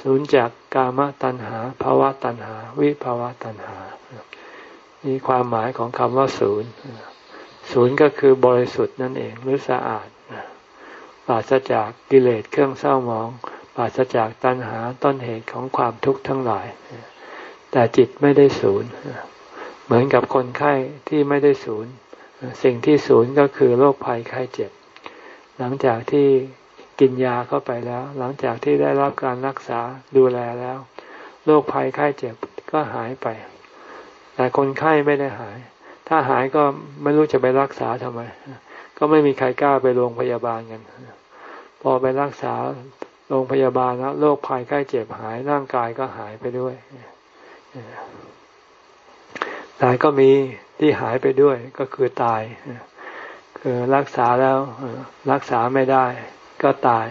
ศูนย์จากกามตัณหาภาวะตัณหา วิภาวะตัณหา นี่ความหมายของคำว่าศูนย์ ศูนย์ก็คือบริสุทธิ์นั่นเองหรือสะอาดปราศจากกิเลสเครื่องเศร้าหมองปราศจากตัณหาต้นเหตุของความทุกข์ทั้งหลาย แต่จิตไม่ได้ศูนย์เหมือนกับคนไข้ที่ไม่ได้ศูนย์สิ่งที่ศูนย์ก็คือโรคภัยไข้เจ็บ หลังจากที่กินยาเข้าไปแล้ว หลังจากที่ได้รับการรักษาดูแลแล้วโรคภัยไข้เจ็บก็หายไป แต่คนไข้ไม่ได้หาย ถ้าหายก็ไม่รู้จะไปรักษาทำไม ก็ไม่มีใครกล้าไปโรงพยาบาลกันพอไปรักษาโรงพยาบาลแล้วโรคภัยไข้เจ็บหายร่างกายก็หายไปด้วย แต่ก็มีที่หายไปด้วยก็คือตาย คือรักษาแล้วรักษาไม่ได้ก็ตาย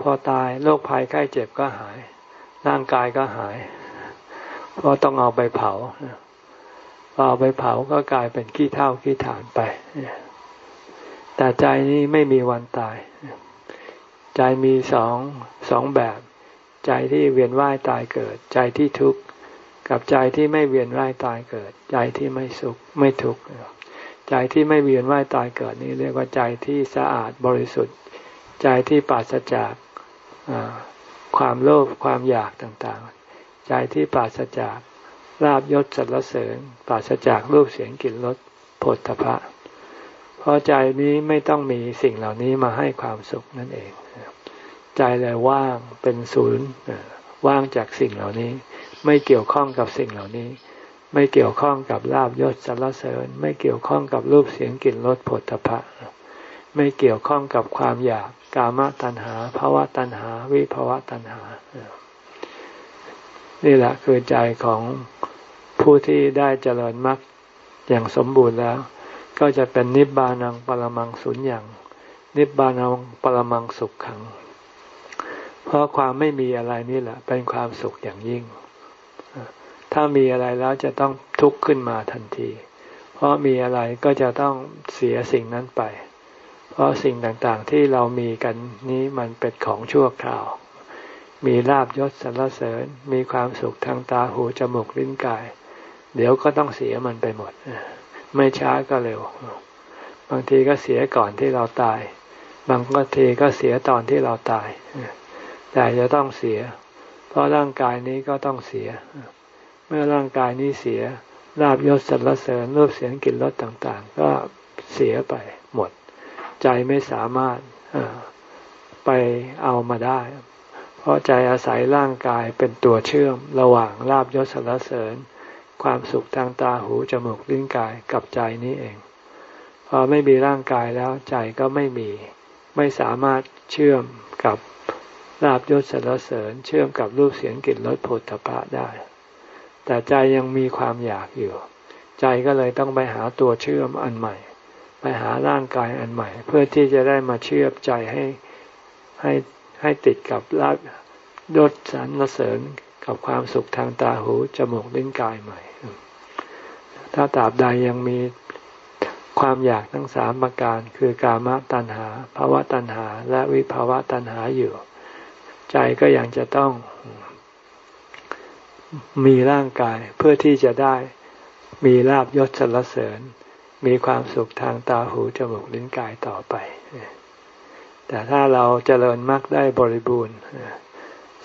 พอตายโรคภัยไข้เจ็บก็หาย ร่างกายก็หาย เพราะต้องเอาไปเผาพอเอาไปเผาก็กลายเป็นขี้เท่าขี้ฐานไป แต่ใจนี้ไม่มีวันตาย ใจมีสองสองแบบ ใจที่เวียนว่ายตายเกิด ใจที่ทุกข์ กับใจที่ไม่เวียนว่ายตายเกิด ใจที่ไม่สุขไม่ทุกข์ใจที่ไม่เวียนว่ายตายเกิดนี่เรียกว่าใจที่สะอาดบริสุทธิ์ ใจที่ปราศจากความโลภความอยากต่างๆ ใจที่ปราศจากลาบยศสรรเสริญ ปราศจากรูปเสียงกลิ่นรสผลทพะเพราะใจนี้ไม่ต้องมีสิ่งเหล่านี้มาให้ความสุขนั่นเอง ใจเลยว่างเป็นศูนย์ว่างจากสิ่งเหล่านี้ ไม่เกี่ยวข้องกับสิ่งเหล่านี้ ไม่เกี่ยวข้องกับลาบยศสรรเสริญ ไม่เกี่ยวข้องกับรูปเสียงกลิ่นรสผลทพะไม่เกี่ยวข้องกับความอยากกามตัณหาภาวะตัณหา วิภาวะตัณหา นี่แหละคือใจของผู้ที่ได้เจริญมรรคอย่างสมบูรณ์แล้ว ก็จะเป็นนิบานังปรมังสุญญ์อย่าง นิบานังปรมังสุขขัง เพราะความไม่มีอะไรนี่แหละ เป็นความสุขอย่างยิ่ง ถ้ามีอะไรแล้วจะต้องทุกข์ขึ้นมาทันที เพราะมีอะไรก็จะต้องเสียสิ่งนั้นไป เพราะสิ่งต่างๆที่เรามีกันนี้มันเป็นของชั่วคราว มีลาบยศสรรเสริญ มีความสุขทางตาหูจมูกลิ้นกาย เดี๋ยวก็ต้องเสียมันไปหมด ไม่ช้าก็เร็ว บางทีก็เสียก่อนที่เราตาย บางทีก็เสียตอนที่เราตาย แต่จะต้องเสีย เพราะร่างกายนี้ก็ต้องเสีย เมื่อร่างกายนี้เสียลาบยศสรรเสริญรูปเสียงกลิ่นรสต่างๆ ก็เสียไปหมด ใจไม่สามารถไปเอามาได้ เพราะใจอาศัยร่างกายเป็นตัวเชื่อมระหว่างลาบยศสรรเสริญ ความสุขทางตาหูจมูกลิ้นกายกับใจนี้เองพอไม่มีร่างกายแล้วใจก็ไม่มี ไม่สามารถเชื่อมกับลาบยศสรรเสริญ เชื่อมกับรูปเสียงกลิ่นรสผลตภะได้ แต่ใจยังมีความอยากอยู่ ใจก็เลยต้องไปหาตัวเชื่อมอันใหม่ ไปหาร่างกายอันใหม่ เพื่อที่จะได้มาเชื่อมใจให้ให้ให้ติดกับรักดดสรรเสริญกับความสุขทางตาหูจมูกลิ้นกายใหม่ ถ้าตราบใดยังมีความอยากทั้งสามประการ คือกามตัณหาภาวะตัณหา และวิภาวะตัณหาอยู่ ใจก็ยังจะต้อง มีร่างกายเพื่อที่จะได้มีลาบยศสรรเสริญ มีความสุขทางตาหูจมูกลิ้นกายต่อไป แต่ถ้าเราเจริญมรรคได้บริบูรณ์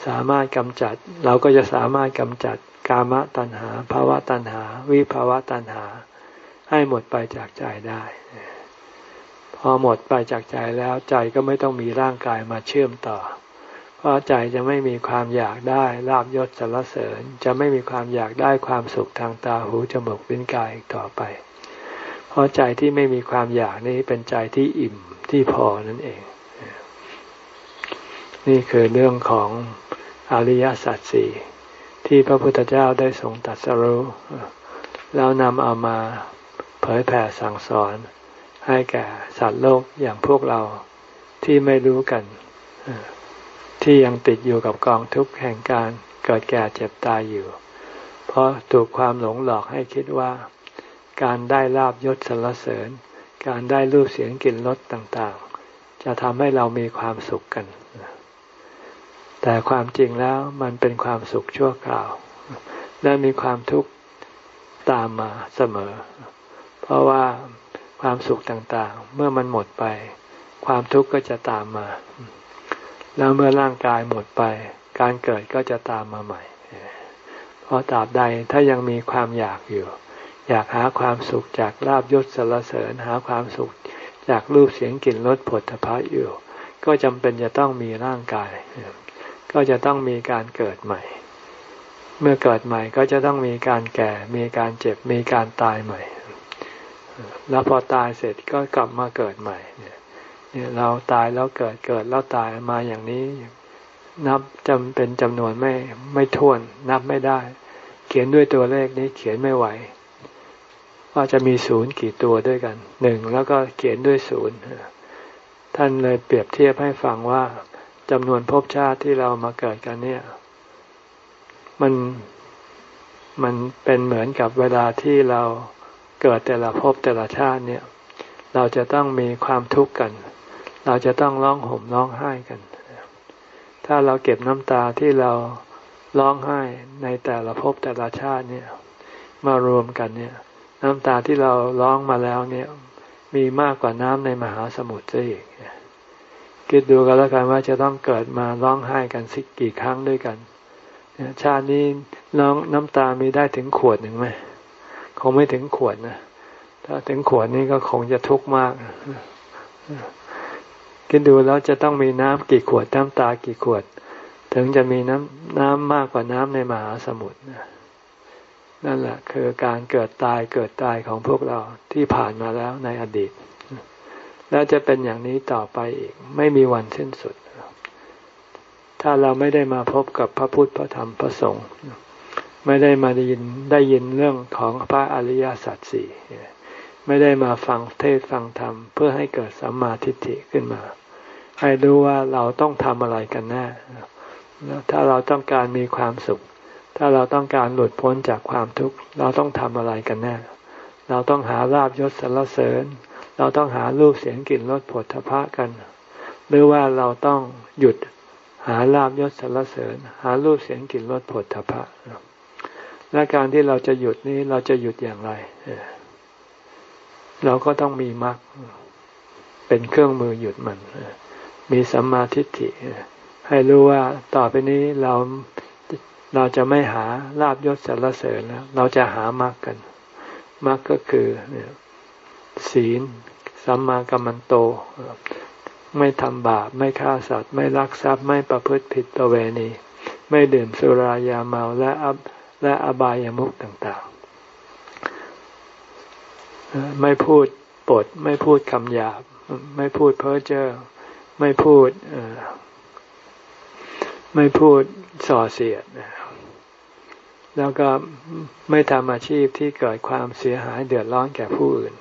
สามารถกำจัด เราก็จะสามารถกำจัดกามตัณหาภาวะตัณหา วิภาวะตัณหา ให้หมดไปจากใจได้ พอหมดไปจากใจแล้วใจก็ไม่ต้องมีร่างกายมาเชื่อมต่อ เพราะใจจะไม่มีความอยากได้ลาบยศสรรเสริญ จะไม่มีความอยากได้ความสุขทางตาหูจมูกลิ้นกายอีกต่อไป เพราะใจที่ไม่มีความอยากนี้เป็นใจที่อิ่มที่พอนั่นเอง นี่คือเรื่องของอริยสัจสี่ที่พระพุทธเจ้าได้ทรงตัดสรู้แล้วนำเอามาเผยแผ่สั่งสอน ให้แก่สัตว์โลกอย่างพวกเราที่ไม่รู้กัน ที่ยังติดอยู่กับกองทุกข์แห่งการเกิดแก่เจ็บตายอยู่ เพราะถูกความหลงหลอกให้คิดว่า การได้ลาบยศสรรเสริญ การได้รูปเสียงกลิ่นรสต่างๆ จะทำให้เรามีความสุขกัน แต่ความจริงแล้วมันเป็นความสุขชั่วคราว และมีความทุกข์ตามมาเสมอ เพราะว่าความสุขต่างๆ เมื่อมันหมดไป ความทุกข์ก็จะตามมา แล้วเมื่อร่างกายหมดไป การเกิดก็จะตามมาใหม่เพราะตราบใดถ้ายังมีความอยากอยู่ อยากหาความสุขจากลาบยศสรรเสริญหาความสุขจากรูปเสียงกลิ่นรสผลพระอยู่ ก็จำเป็นจะต้องมีร่างกาย ก็จะต้องมีการเกิดใหม่ เมื่อเกิดใหม่ก็จะต้องมีการแก่ มีการเจ็บ มีการตายใหม่ แล้วพอตายเสร็จก็กลับมาเกิดใหม่เนี่ย เราตายแล้วเกิดเกิดแล้วตายมาอย่างนี้ นับจำเป็นจำนวนไม่ไม่ท้วน นับไม่ได้ เขียนด้วยตัวเลขนี้เขียนไม่ไหวว่าจะมีศูนย์กี่ตัวด้วยกันหนึ่งแล้วก็เขียนด้วยศูนย์ท่านเลยเปรียบเทียบให้ฟังว่าจำนวนภพชาติที่เรามาเกิดกันเนี่ย มันมันเป็นเหมือนกับเวลาที่เราเกิดแต่ละภพแต่ละชาติเนี่ย เราจะต้องมีความทุกข์กัน เราจะต้องร้องห่มร้องไห้กัน ถ้าเราเก็บน้ำตาที่เราร้องไห้ในแต่ละภพแต่ละชาติเนี่ยมารวมกันเนี่ย น้ำตาที่เราร้องมาแล้วเนี่ย มีมากกว่าน้ำในมหาสมุทรซะอีกคิดดูกันแล้วกันว่าจะต้องเกิดมาร้องไห้กันสิกี่ครั้งด้วยกันชาตินี้น้องน้ำตามีได้ถึงขวดหนึ่งไหมคงไม่ถึงขวดนะถ้าถึงขวดนี้ก็คงจะทุกข์มาก คิดดูแล้วจะต้องมีน้ำกี่ขวดน้ำตากี่ขวด ถึงจะมีน้ำน้ำมากกว่าน้ำในมหาสมุทรนั่นแหละคือการเกิดตายเกิดตายของพวกเราที่ผ่านมาแล้วในอดีต แล้วจะเป็นอย่างนี้ต่อไปอีก ไม่มีวันสิ้นสุด ถ้าเราไม่ได้มาพบกับพระพุทธพระธรรมพระสงฆ์ไม่ได้มาได้ยินได้ยินเรื่องของพระอริยสัจสี่ไม่ได้มาฟังเทศฟังธรรม เพื่อให้เกิดสัมมาทิฏฐิขึ้นมา ให้รู้ว่าเราต้องทำอะไรกันแน่ถ้าเราต้องการมีความสุข ถ้าเราต้องการหลุดพ้นจากความทุกข์ เราต้องทำอะไรกันแน่ เราต้องหาลาบยศสรรเสริญ เราต้องหารูปเสียงกลิ่นรสผลทพะกัน หรือว่าเราต้องหยุดหาลาบยศสรรเสริญ หารูปเสียงกลิ่นรสผลทพะและการที่เราจะหยุดนี้เราจะหยุดอย่างไร เราก็ต้องมีมรรคเป็นเครื่องมือหยุดมัน มีสัมมาทิฏฐิ ให้รู้ว่าต่อไปนี้เราเราจะไม่หาลาบยศสรรเสริญแล้วเราจะหามรรคกันมรรคก็คือศีลสัมมากัมมันโต ไม่ทำบาปไม่ฆ่าสัตว์ ไม่ลักทรัพย์ไม่ประพฤติผิดประเวณี ไม่ดื่มสุรายาเมาและอับและอบายามุขต่าง ๆ ไม่พูดปด ไม่พูดคำหยาบ ไม่พูดเพ้อเจ้อ ไม่พูดไม่พูดส่อเสียดแล้วก็ไม่ทำอาชีพที่เกิดความเสียหายเดือดร้อนแก่ผู้อื่น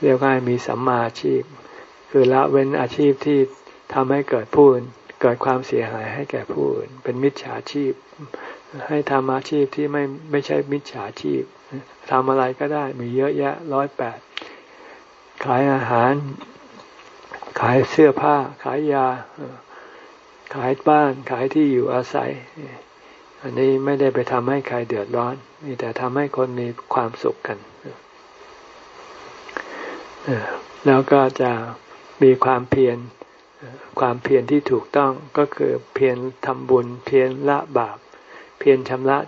เรียกว่ามีสัมมาอาชีพ คือละเว้นอาชีพที่ทำให้เกิดผู้อื่นเกิดความเสียหายให้แก่ผู้อื่น เป็นมิจฉาชีพ ให้ทำอาชีพที่ไม่ไม่ใช่มิจฉาชีพทำอะไรก็ได้มีเยอะแยะร้อยแปดขายอาหาร ขายเสื้อผ้า ขายยา ขายบ้าน ขายที่อยู่อาศัย อันนี้ไม่ได้ไปทำให้ใครเดือดร้อน มีแต่ทำให้คนมีความสุขกันแล้วก็จะมีความเพียรความเพียรที่ถูกต้องก็คือเพียรทำบุญ เพียรละบาป เพียรชำระ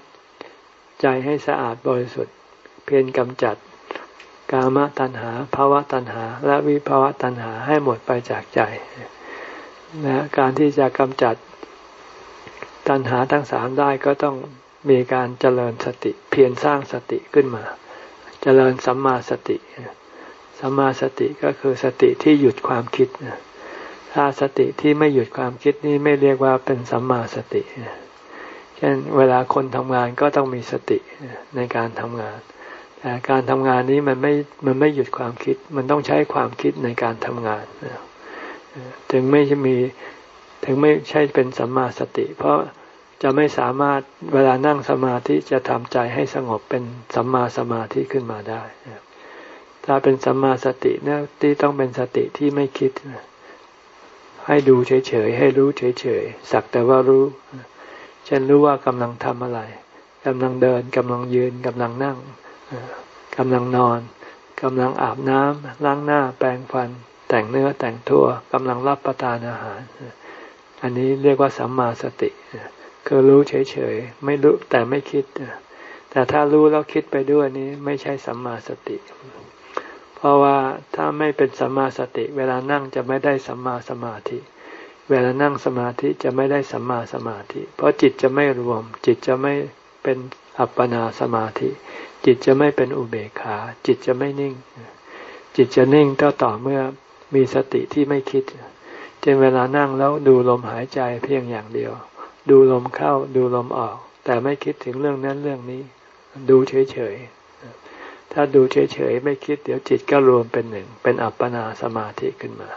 ใจให้สะอาดบริสุทธิ์ เพียรกำจัด กามตัณหาภาวะตัณหา และวิภาวะตัณหาให้หมดไปจากใจนะการที่จะกำจัดตัณหาทั้งสามได้ก็ต้องมีการเจริญสติเพียรสร้างสติขึ้นมา เจริญสัมมาสติสัมมาสติก็คือสติที่หยุดความคิดถ้าสติที่ไม่หยุดความคิดนี้ไม่เรียกว่าเป็นสัมมาสติเช่นเวลาคนทำงานก็ต้องมีสติในการทำงาน การทำงานนี้มันไม่มันไม่หยุดความคิด มันต้องใช้ความคิดในการทำงานถึงไม่มีถึงไม่ใช่เป็นสัมมาสติ เพราะจะไม่สามารถเวลานั่งสมาธิจะทำใจให้สงบเป็นสัมมาสมาธิขึ้นมาได้ถ้าเป็นสัมมาสติเนี่ยที่ต้องเป็นสติที่ไม่คิด ให้ดูเฉยๆให้รู้เฉยๆสักแต่ว่ารู้ฉันรู้ว่ากำลังทำอะไรกำลังเดินกำลังยืนกำลังนั่ง กำลังนอนกำลังอาบน้ำล้างหน้าแปรงฟัน แต่งเนื้อแต่งตัวกำลังรับประทานอาหาร อันนี้เรียกว่าสัมมาสติคือรู้เฉยๆไม่รู้แต่ไม่คิด แต่ถ้ารู้แล้วคิดไปด้วยนี้ไม่ใช่สัมมาสติ เพราะว่าถ้าไม่เป็นสัมมาสติ เวลานั่งจะไม่ได้สัมมาสมาธิ เวลานั่งสมาธิจะไม่ได้สัมมาสมาธิ เพราะจิตจะไม่รวม จิตจะไม่เป็นอัปปนาสมาธิ จิตจะไม่เป็นอุเบกขา จิตจะไม่นิ่ง จิตจะนิ่งก็ต่อเมื่อมีสติที่ไม่คิดเช่นเวลานั่งแล้วดูลมหายใจเพียงอย่างเดียว ดูลมเข้าดูลมออก แต่ไม่คิดถึงเรื่องนั้นเรื่องนี้ ดูเฉยๆถ้าดูเฉยๆไม่คิด เดี๋ยวจิตก็รวมเป็นหนึ่ง เป็นอัปปนาสมาธิขึ้นมา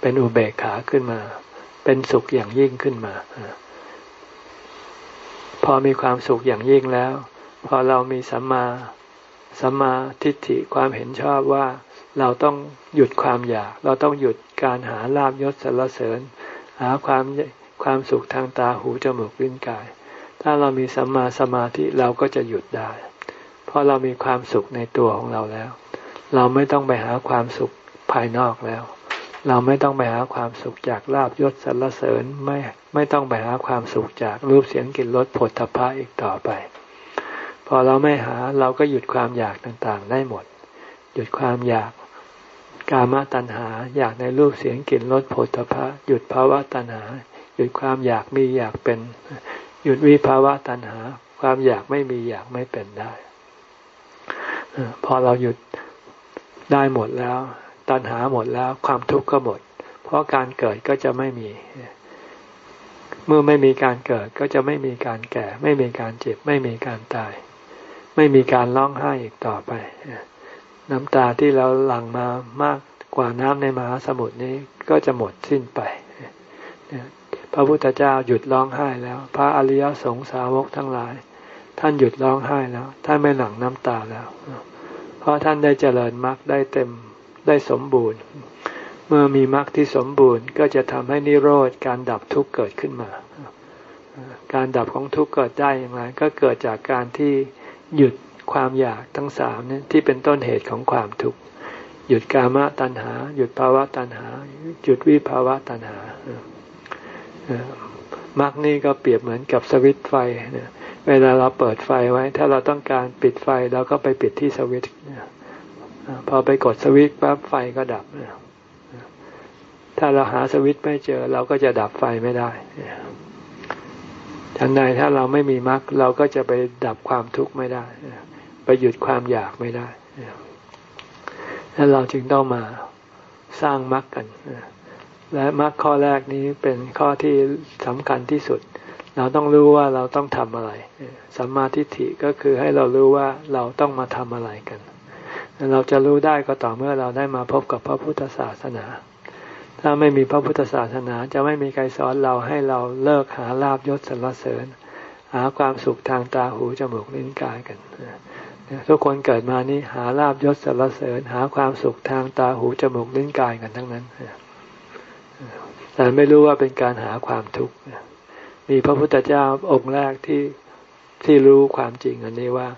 เป็นอุเบกขาขึ้นมา เป็นสุขอย่างยิ่งขึ้นมาพอมีความสุขอย่างยิ่งแล้ว พอเรามีสัมมาสัมมาทิฏฐิความเห็นชอบว่าเราต้องหยุดความอยาก เราต้องหยุดการหาลาบยศสรรเสริญ หาความความสุขทางตาหูจมูกลิ้นกาย ถ้าเรามีสัมมาสมาธิเราก็จะหยุดได้ เพราะเรามีความสุขในตัวของเราแล้ว เราไม่ต้องไปหาความสุขภายนอกแล้ว เราไม่ต้องไปหาความสุขจากลาบยศสรรเสริญไม่ไม่ต้องไปหาความสุขจากรูปเสียงกลิ่นรสผลทพะอีกต่อไป พอเราไม่หาเราก็หยุดความอยากต่างๆ ได้หมด หยุดความอยากกามตัณหา อยากในรูปเสียงกลิ่นรสผลพะหยุดภาวะตัณหา หยุดความอยากมีอยากเป็น หยุดวิภาวะตัณหา ความอยากไม่มีอยากไม่เป็นได้พอเราหยุดได้หมดแล้ว ตัณหาหมดแล้วความทุกข์ก็หมด เพราะการเกิดก็จะไม่มี เมื่อไม่มีการเกิดก็จะไม่มีการแก่ ไม่มีการเจ็บ ไม่มีการตาย ไม่มีการร้องไห้อีกต่อไป น้ำตาที่เราหลั่งมามากกว่าน้ำในมหาสมุทรนี้ก็จะหมดสิ้นไป พระพุทธเจ้าหยุดร้องไห้แล้ว พระอริยสงสาวกทั้งหลาย ท่านหยุดร้องไห้แล้ว ท่านไม่หลั่งน้ำตาแล้ว เพเพราะท่านได้เจริญมรรคได้เต็มได้สมบูรณ์ เมื่อมีมรรคที่สมบูรณ์ ก็จะทำให้นิโรธการดับทุกข์เกิดขึ้นมา การดับของทุกข์เกิดได้อย่างไรก็เกิดจากการที่ หยุดความอยากทั้งสามนี่ที่เป็นต้นเหตุของความทุกข์หยุดกามตัณหา หยุดภาวะตัณหา หยุดวิภาวะตัณหามรรคนี่ก็เปรียบเหมือนกับสวิตไฟเวลาเราเปิดไฟไว้ ถ้าเราต้องการปิดไฟเราก็ไปปิดที่สวิตพอไปกดสวิตปั๊บไฟก็ดับถ้าเราหาสวิตไม่เจอ เราก็จะดับไฟไม่ได้ ทันใดถ้าเราไม่มีมรรคเราก็จะไปดับความทุกข์ไม่ได้ ไปหยุดความอยากไม่ได้แล้วเราจึงต้องมาสร้างมรรคกัน และมรรคข้อแรกนี้เป็นข้อที่สำคัญที่สุด เราต้องรู้ว่าเราต้องทำอะไรสัมมาทิฏฐิก็คือให้เรารู้ว่าเราต้องมาทำอะไรกัน เราจะรู้ได้ก็ต่อเมื่อเราได้มาพบกับพระพุทธศาสนา ถ้าไม่มีพระพุทธศาสนาจะไม่มีใครสอนเราให้เราเลิกหาลาบยศสรรเสริญ หาความสุขทางตาหูจมูกลิ้นกายกันทุกคนเกิดมานี่หาลาบยศสรรเสริญ หาความสุขทางตาหูจมูกลิ้นกายกันทั้งนั้นแต่ไม่รู้ว่าเป็นการหาความทุกข์มีพระพุทธเจ้าองค์แรกที่ที่รู้ความจริงอันนี้ว่า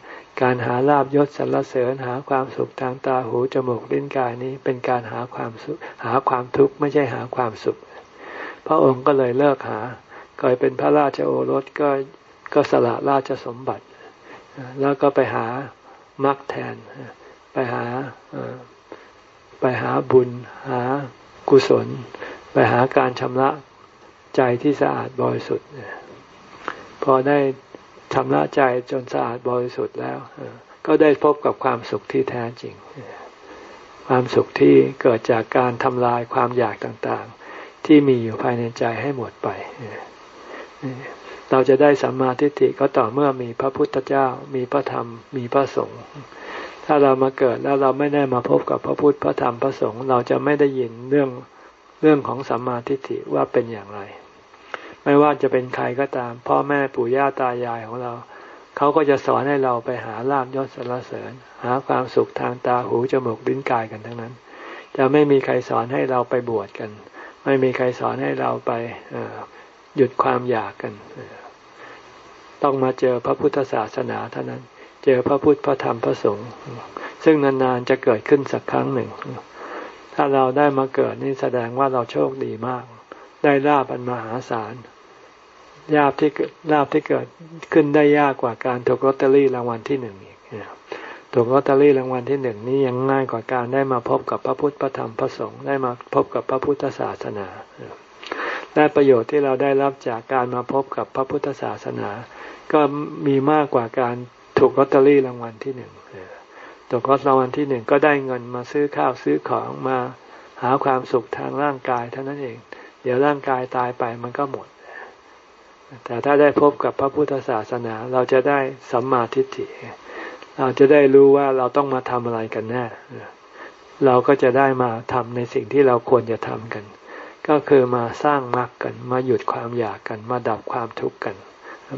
การหาลาบยศสรรเสริญหาความสุขทางตาหูจมูกลิ้นกายนี้เป็นการหาความสุขหาความทุกข์ไม่ใช่หาความสุข พระองค์ก็เลยเลิกหาก่อยเป็นพระราชโอรสก็ก็สละราชสมบัติ แล้วก็ไปหามรรคแทน ไปหาไปหาบุญหากุศล ไปหาการชำระใจที่สะอาดบริสุทธิ์พอได้ ชำระใจจนสะอาดบริสุทธิ์แล้วก็ได้พบกับความสุขที่แท้จริง ความสุขที่เกิดจากการทำลายความอยากต่างๆ ที่มีอยู่ภายในใจให้หมดไป เราจะได้สัมมาทิฏฐิก็ต่อเมื่อมีพระพุทธเจ้า มีพระธรรม มีพระสงฆ์ถ้าเรามาเกิดแล้วเราไม่ได้มาพบกับพระพุทธพระธรรมพระสงฆ์เราจะไม่ได้ยินเรื่องเรื่องของสัมมาทิฏฐิว่าเป็นอย่างไร ไม่ว่าจะเป็นใครก็ตาม พ่อแม่ปู่ย่าตายายของเรา เขาก็จะสอนให้เราไปหาลาบยศสรรเสริญ หาความสุขทางตาหูจมูกลิ้นกายกันทั้งนั้น จะไม่มีใครสอนให้เราไปบวชกัน ไม่มีใครสอนให้เราไปหยุดความอยากกัน ต้องมาเจอพระพุทธศาสนาเท่านั้น เจอพระพุทธพระธรรมพระสงฆ์ซึ่งนานๆจะเกิดขึ้นสักครั้งหนึ่ง ถ้าเราได้มาเกิดนี่แสดงว่าเราโชคดีมาก ได้ลาบอันมหาศาล ลาบที่ลาบที่เกิดขึ้นได้ยากกว่าการถูกลอตเตอรี่รางวัลที่หนึ่งอีกถูกลอตเตอรี่รางวัลที่หนึ่งนี่ยังง่ายกว่าการได้มาพบกับพระพุทธพระธรรมพระสงฆ์ได้มาพบกับพระพุทธศาสนาได้ประโยชน์ที่เราได้รับจากการมาพบกับพระพุทธศาสนา ก็มีมากกว่าการถูกลอตเตอรี่รางวัลที่หนึ่งตกรถรางวัลที่หนึ่งก็ได้เงินมาซื้อข้าวซื้อของมาหาความสุขทางร่างกายเท่านั้นเอง เดี๋ยวร่างกายตายไปมันก็หมด แต่ถ้าได้พบกับพระพุทธศาสนา เราจะได้สัมมาทิฏฐิ เราจะได้รู้ว่าเราต้องมาทำอะไรกันแน่เราก็จะได้มาทำในสิ่งที่เราควรจะทำกัน ก็คือมาสร้างมรรคกัน มาหยุดความอยากกัน มาดับความทุกข์กัน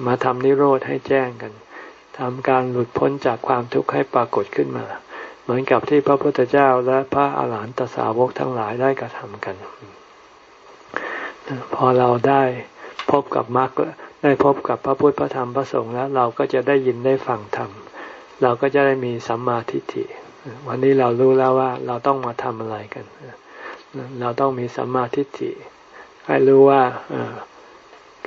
มาทำนิโรธให้แจ้งกันทำการหลุดพ้นจากความทุกข์ให้ปรากฏขึ้นมา เหมือนกับที่พระพุทธเจ้าและพระอาหารหันตสาวกทั้งหลายได้กระทำกัน พอเราได้ พบกับมรรคได้พบกับพระพุทธพระธรรมพระสงฆ์แล้วเราก็จะได้ยินได้ฟังธรรมเราก็จะได้มีสัมมาทิฏฐิ วันนี้เรารู้แล้วว่าเราต้องมาทำอะไรกัน เราต้องมีสัมมาทิฏฐิ ให้รู้ว่า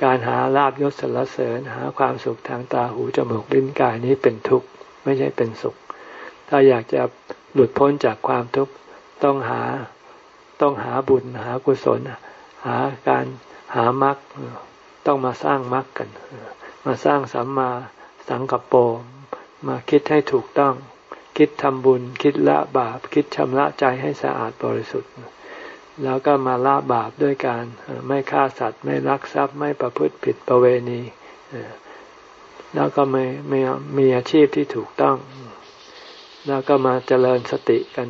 การหาลาบยศสรรเสริญหาความสุขทางตาหูจมูกลิ้นกายนี้เป็นทุกข์ไม่ใช่เป็นสุข ถ้าอยากจะหลุดพ้นจากความทุกข์ต้องหาต้องหาบุญหากุศล หาการหามรรค ต้องมาสร้างมรรคกัน มาสร้างสัมมาสังกปโปมาคิดให้ถูกต้อง คิดทำบุญ คิดละบาป คิดชำระใจให้สะอาดบริสุทธิ์ แล้วก็มาละบาปด้วยการไม่ฆ่าสัตว์ ไม่ลักทรัพย์ ไม่ประพฤติผิดประเวณี แล้วก็ไม่ไม่มีอาชีพที่ถูกต้อง แล้วก็มาเจริญสติกัน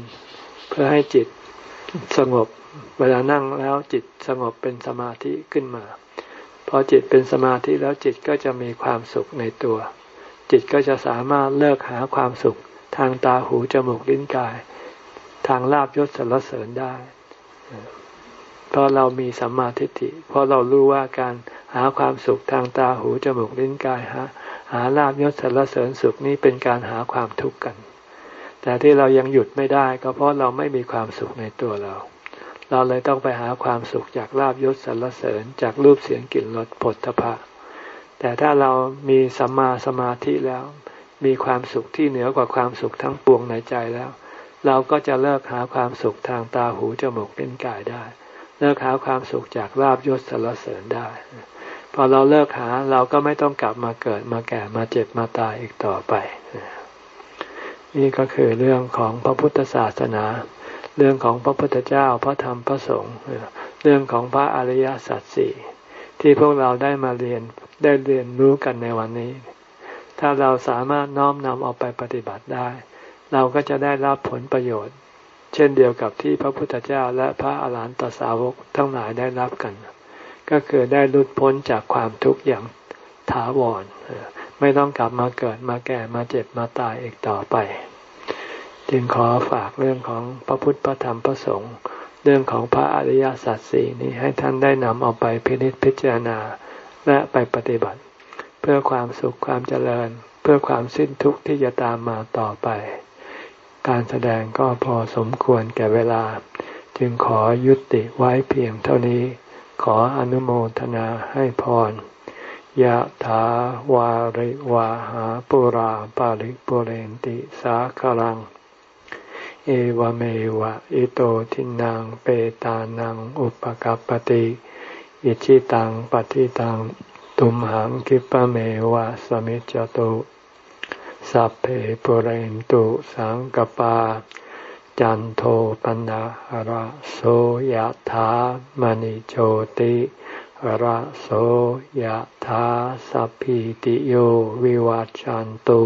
เพื่อให้จิตสงบ เวลานั่งแล้วจิตสงบเป็นสมาธิขึ้นมา อจิตเป็นสมาธิแล้วจิตก็จะมีความสุขในตัว จิตก็จะสามารถเลิกหาความสุข ทางตาหูจมูกลิ้นกาย ทางลาบยศสรรเสริญได้เพราะเรามีสัมมาทิฏฐิเพราะเรารู้ว่าการหาความสุขทางตาหูจมูกลิ้นกายหาหาลาบยศสรรเสริญสุขนี้เป็นการหาความทุกข์กัน แต่ที่เรายังหยุดไม่ได้ก็เพราะเราไม่มีความสุขในตัวเรา เราเลยต้องไปหาความสุขจากลาบยศสรรเสริญจากรูปเสียงกลิ่นรสผลทพะ แต่ถ้าเรามีสัมมาสมาธิแล้ว มีความสุขที่เหนือกว่าความสุขทั้งปวงในใจแล้ว เราก็จะเลิกหาความสุขทางตาหูจมูกลิ้นกายได้ เลิกหาความสุขจากลาบยศสรรเสริญได้ พอเราเลิกหาเราก็ไม่ต้องกลับมาเกิดมาแก่มาเจ็บมาตายอีกต่อไป นี่ก็คือเรื่องของพระพุทธศาสนา เรื่องของพระพุทธเจ้าพระธรรมพระสงฆ์เรื่องของพระอริยสัจสี่ที่พวกเราได้มาเรียนได้เรียนรู้กันในวันนี้ ถ้าเราสามารถน้อมนำเอาไปปฏิบัติได้ เราก็จะได้รับผลประโยชน์ เช่นเดียวกับที่พระพุทธเจ้าและพระอาหารหันตสาวกทั้งหลายได้รับกัน ก็คือได้หลุดพ้นจากความทุกข์อย่างถาวรไม่ต้องกลับมาเกิดมาแก่มาเจ็บมาตายอีกต่อไป จึงขอฝากเรื่องของพระพุทธพระธรรมพระสงฆ์เรื่องของพระอริยสัจสี่นี้ให้ท่านได้นำเอาไปพินิจพิจารณาและไปปฏิบัติ เพื่อความสุขความเจริญ เพื่อความสิ้นทุกข์ที่จะตามมาต่อไป การแสดงก็พอสมควรแก่เวลา จึงขอยุติไว้เพียงเท่านี้ ขออนุโมทนาให้พรยะถาวาริวาหาปุราปาริปุเรนติสาคลัง เอวเมวะอิโตทินังเปตานังอุปกัปติอิชิตังปฏิตังตุมหังคิปะเมวะสมิจจตุสัพเพปุเรนตุสังกปา จันโทปนะระโสยธามณิโชติระโสยธาสัพพิติโยวิวัจจันตุ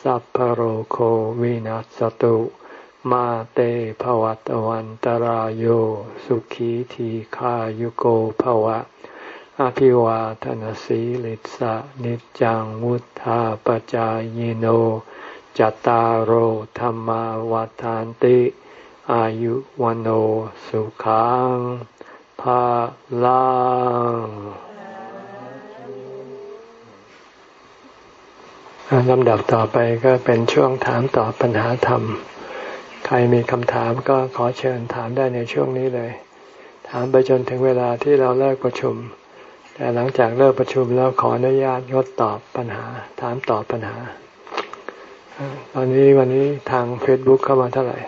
สัพพโรโควินัสตุ มาเตภวัตวันตารโยสุขีทีขายุโกภวะ อภิวาทนสีลิสะนิจังวุธาปจายโน จตารโหธรรมวาทานติ อายุวันโอสุขังภาลังลำดับต่อไปก็เป็นช่วงถามตอบปัญหาธรรม ใครมีคำถามก็ขอเชิญถามได้ในช่วงนี้เลย ถามไปจนถึงเวลาที่เราเลิกประชุม แต่หลังจากเลิกประชุมแล้วขออนุญาตงดตอบปัญหา ถามตอบปัญหา ตอนนี้วันนี้ทางเฟซบุ๊กเข้ามาเท่าไหร่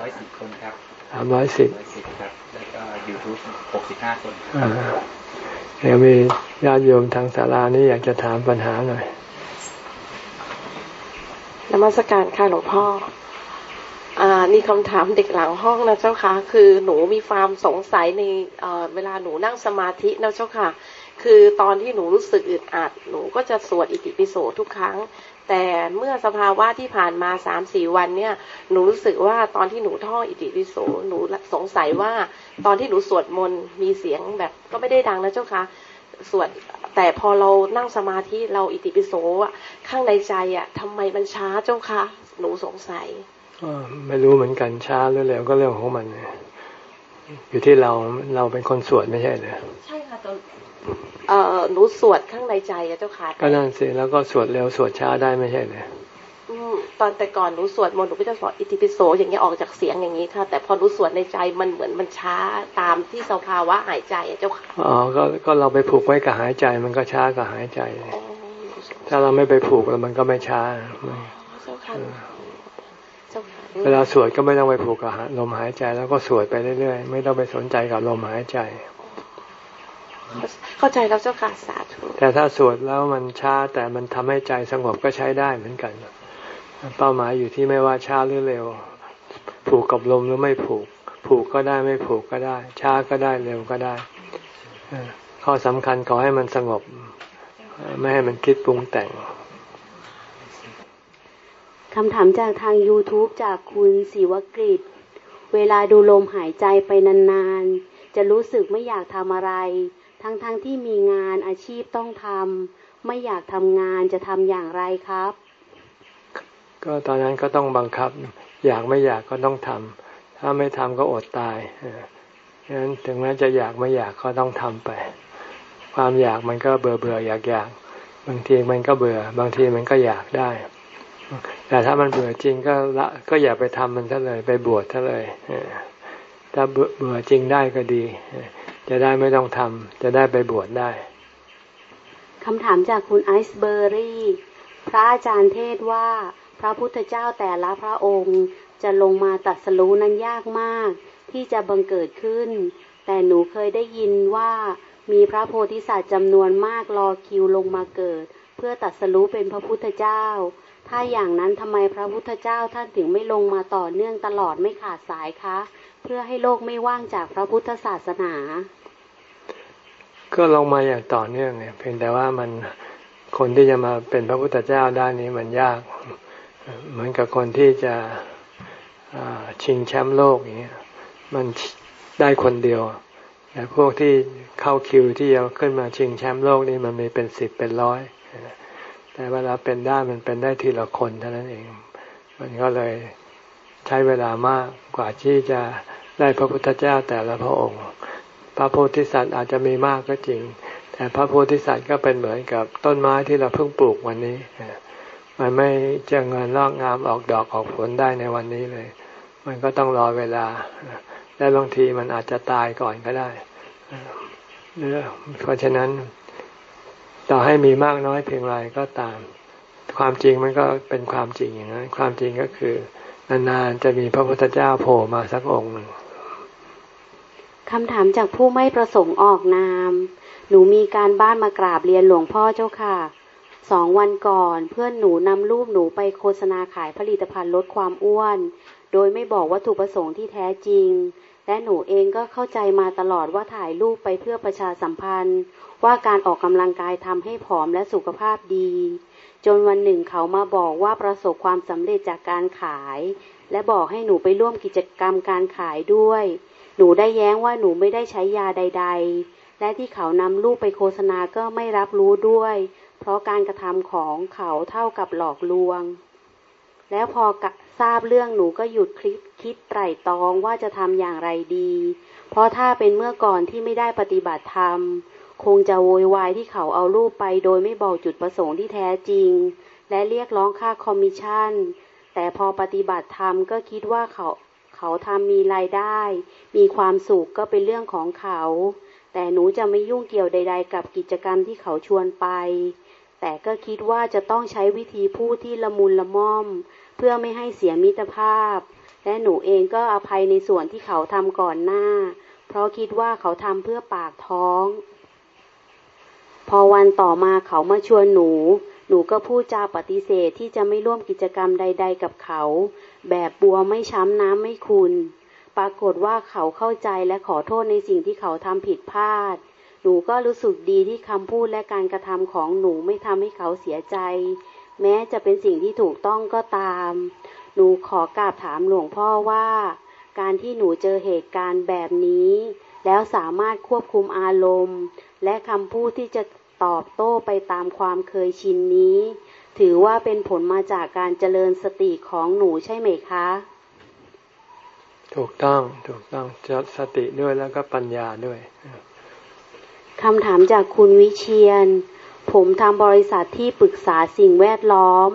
ร้อยสิบคนครับสามร้อยสิบครับ แล้วก็ยูทูบหกสิบห้าคนเดี๋ยวมีญาติโยมทางศาลานี้อยากจะถามปัญหาหน่อยนมัสการค่ะหลวงพ่อ อ่านี่คำถามเด็กหลังห้องนะเจ้าค่ะ คือหนูมีความสงสัยในเวลาหนูนั่งสมาธินะเจ้าค่ะ คือตอนที่หนูรู้สึกอึดอัด หนูก็จะสวดอิติปิโสทุกครั้ง แต่เมื่อสภาวะที่ผ่านมาสามสี่วันเนี่ย หนูรู้สึกว่าตอนที่หนูท่องอิติปิโส หนูสงสัยว่าตอนที่หนูสวดมนต์มีเสียงแบบก็ไม่ได้ดังนะเจ้าค่ะสวดแต่พอเรานั่งสมาธิเราอิติปิโสอะข้างในใจอะทำไมมันช้าเจ้าคะหนูสงสัย ไม่รู้เหมือนกันช้าหรือเร็วก็เรื่องของมันอยู่ที่เราเราเป็นคนสวดไม่ใช่เหรอใช่ค่ะตอนเอ่อหนูสวดข้างในใจอะเจ้าค่ะก็นั่นสิแล้วก็สวดเร็วสวดช้าได้ไม่ใช่เลยตอนแต่ก่อนหนูสวดมนต์หนูก็จะสวดอิติปิโสอย่างเงี้ยออกจากเสียงอย่างนี้ค่ะ แต่พอหนูสวดในใจมันเหมือนมันช้าตามที่สภาวะหายใจอะเจ้าค่ะอ๋อก็ก็เราไปผูกไว้กับหายใจมันก็ช้ากับหายใจ ถ้าเราไม่ไปผูกแล้วมันก็ไม่ช้าเวลาสวดก็ไม่ต้องไปผูกกับลมหายใจแล้วก็สวดไปเรื่อยๆ ไม่ต้องไปสนใจกับลมหายใจ เข้าใจแล้วเจ้าค่ะสาธุแต่ถ้าสวดแล้วมันช้าแต่มันทำให้ใจสงบก็ใช้ได้เหมือนกัน เป้าหมายอยู่ที่ไม่ว่าช้าหรือเร็ว ผูกกับลมหรือไม่ผูก ผูกก็ได้ไม่ผูกก็ได้ ช้าก็ได้เร็วก็ได้ข้อสำคัญขอให้มันสงบ ไม่ให้มันคิดปรุงแต่ง คำถามจากทาง YouTube จากคุณศิวกฤตเวลาดูลมหายใจไปนานๆ จะรู้สึกไม่อยากทำอะไร ทั้งๆทที่มีงานอาชีพต้องทำไม่อยากทำงานจะทำอย่างไรครับ ก็ตอนนั้นก็ต้องบังคับ อยากไม่อยากก็ต้องทำถ้าไม่ทำก็อดตายฉะนั้นถึงแม้จะอยากไม่อยากก็ต้องทำไป ความอยากมันก็เบื่อเบื่ออยากอยากบางทีมันก็เบื่อ บางทีมันก็อยากได้ แต่ถ้ามันเบื่อจริงก็ละก็อย่าไปทำมันซะเลยไปบวชซะเลยถ้าเบื่อจริงได้ก็ดี จะได้ไม่ต้องทำจะได้ไปบวชได้คำถามจากคุณไอซ์เบอร์รี่ พระอาจารย์เทศว่า พระพุทธเจ้าแต่ละพระองค์จะลงมาตัดสรู้นั้นยากมาก ที่จะบังเกิดขึ้น แต่หนูเคยได้ยินว่ามีพระโพธิสัตว์จำนวนมากรอคิวลงมาเกิด เพื่อตัดสรู้เป็นพระพุทธเจ้า ถ้าอย่างนั้นทำไมพระพุทธเจ้าท่านถึงไม่ลงมาต่อเนื่องตลอดไม่ขาดสายคะ เพื่อให้โลกไม่ว่างจากพระพุทธศาสนา ก็ลงมาอย่างต่อเนื่องเนี่ยเพียงแต่ว่ามันคนที่จะมาเป็นพระพุทธเจ้าด้านนี้มันยาก เหมือนกับคนที่จะชิงแชมป์โลกอย่างเงี้ยมันได้คนเดียวแต่พวกที่เข้าคิวที่จะขึ้นมาชิงแชมป์โลกนี่มันมีเป็นสิบเป็นร้อย แต่เวลาเป็นได้มันเป็นได้ทีละคนเท่านั้นเอง มันก็เลยใช้เวลามากกว่าที่จะได้พระพุทธเจ้าแต่ละพระองค์ พระโพธิสัตว์อาจจะมีมากก็จริง แต่พระโพธิสัตว์ก็เป็นเหมือนกับต้นไม้ที่เราเพิ่งปลูกวันนี้ มันไม่จะเงินรอกงามออกดอกออกผลได้ในวันนี้เลย มันก็ต้องรอเวลา และบางทีมันอาจจะตายก่อนก็ได้เพราะฉะนั้น ต่อให้มีมากน้อยเพียงไรก็ตาม ความจริงมันก็เป็นความจริงอย่างนั้น ความจริงก็คือนานๆจะมีพระพุทธเจ้าโผล่มาสักองค์หนึ่งคำถามจากผู้ไม่ประสงค์ออกนาม หนูมีการบ้านมากราบเรียนหลวงพ่อเจ้าค่ะ สองวันก่อนเพื่อนหนูนำรูปหนูไปโฆษณาขายผลิตภัณฑ์ลดความอ้วน โดยไม่บอกวัตถุประสงค์ที่แท้จริง และหนูเองก็เข้าใจมาตลอดว่าถ่ายรูปไปเพื่อประชาสัมพันธ์ ว่าการออกกำลังกายทำให้ผอมและสุขภาพดี จนวันหนึ่งเขามาบอกว่าประสบความสำเร็จจากการขาย และบอกให้หนูไปร่วมกิจกรรมการขายด้วย หนูได้แย้งว่าหนูไม่ได้ใช้ยาใด ๆ และที่เขานำรูปไปโฆษณาก็ไม่รับรู้ด้วย เพราะการกระทำของเขาเท่ากับหลอกลวง แล้วพอทราบเรื่องหนูก็หยุดคลิปคิดไตร่ตรองว่าจะทำอย่างไรดี เพราะถ้าเป็นเมื่อก่อนที่ไม่ได้ปฏิบัติธรรม คงจะโวยวายที่เขาเอารูปไปโดยไม่บอกจุดประสงค์ที่แท้จริง และเรียกร้องค่าคอมมิชชั่น แต่พอปฏิบัติธรรมก็คิดว่าเขาเขาทำมีรายได้ มีความสุขก็เป็นเรื่องของเขา แต่หนูจะไม่ยุ่งเกี่ยวใด ๆ กับกิจกรรมที่เขาชวนไป แต่ก็คิดว่าจะต้องใช้วิธีพูดที่ละมุนละม่อม เพื่อไม่ให้เสียมิตรภาพ และหนูเองก็อภัยในส่วนที่เขาทำก่อนหน้า เพราะคิดว่าเขาทำเพื่อปากท้อง พอวันต่อมาเขามาชวนหนู หนูก็พูดจาปฏิเสธที่จะไม่ร่วมกิจกรรมใด ๆ กับเขา แบบบัวไม่ช้ำน้ำไม่คุณ ปรากฏว่าเขาเข้าใจและขอโทษในสิ่งที่เขาทำผิดพลาด หนูก็รู้สึกดีที่คำพูดและการกระทำของหนูไม่ทำให้เขาเสียใจ แม้จะเป็นสิ่งที่ถูกต้องก็ตาม หนูขอกราบถามหลวงพ่อว่า การที่หนูเจอเหตุการณ์แบบนี้ แล้วสามารถควบคุมอารมณ์ และคำพูดที่จะตอบโต้ไปตามความเคยชินนี้ ถือว่าเป็นผลมาจากการเจริญสติของหนูใช่ไหมคะ ถูกต้องถูกต้องจะสติด้วยแล้วก็ปัญญาด้วยคำถามจากคุณวิเชียน ผมทำบริษัทที่ปรึกษาสิ่งแวดล้อม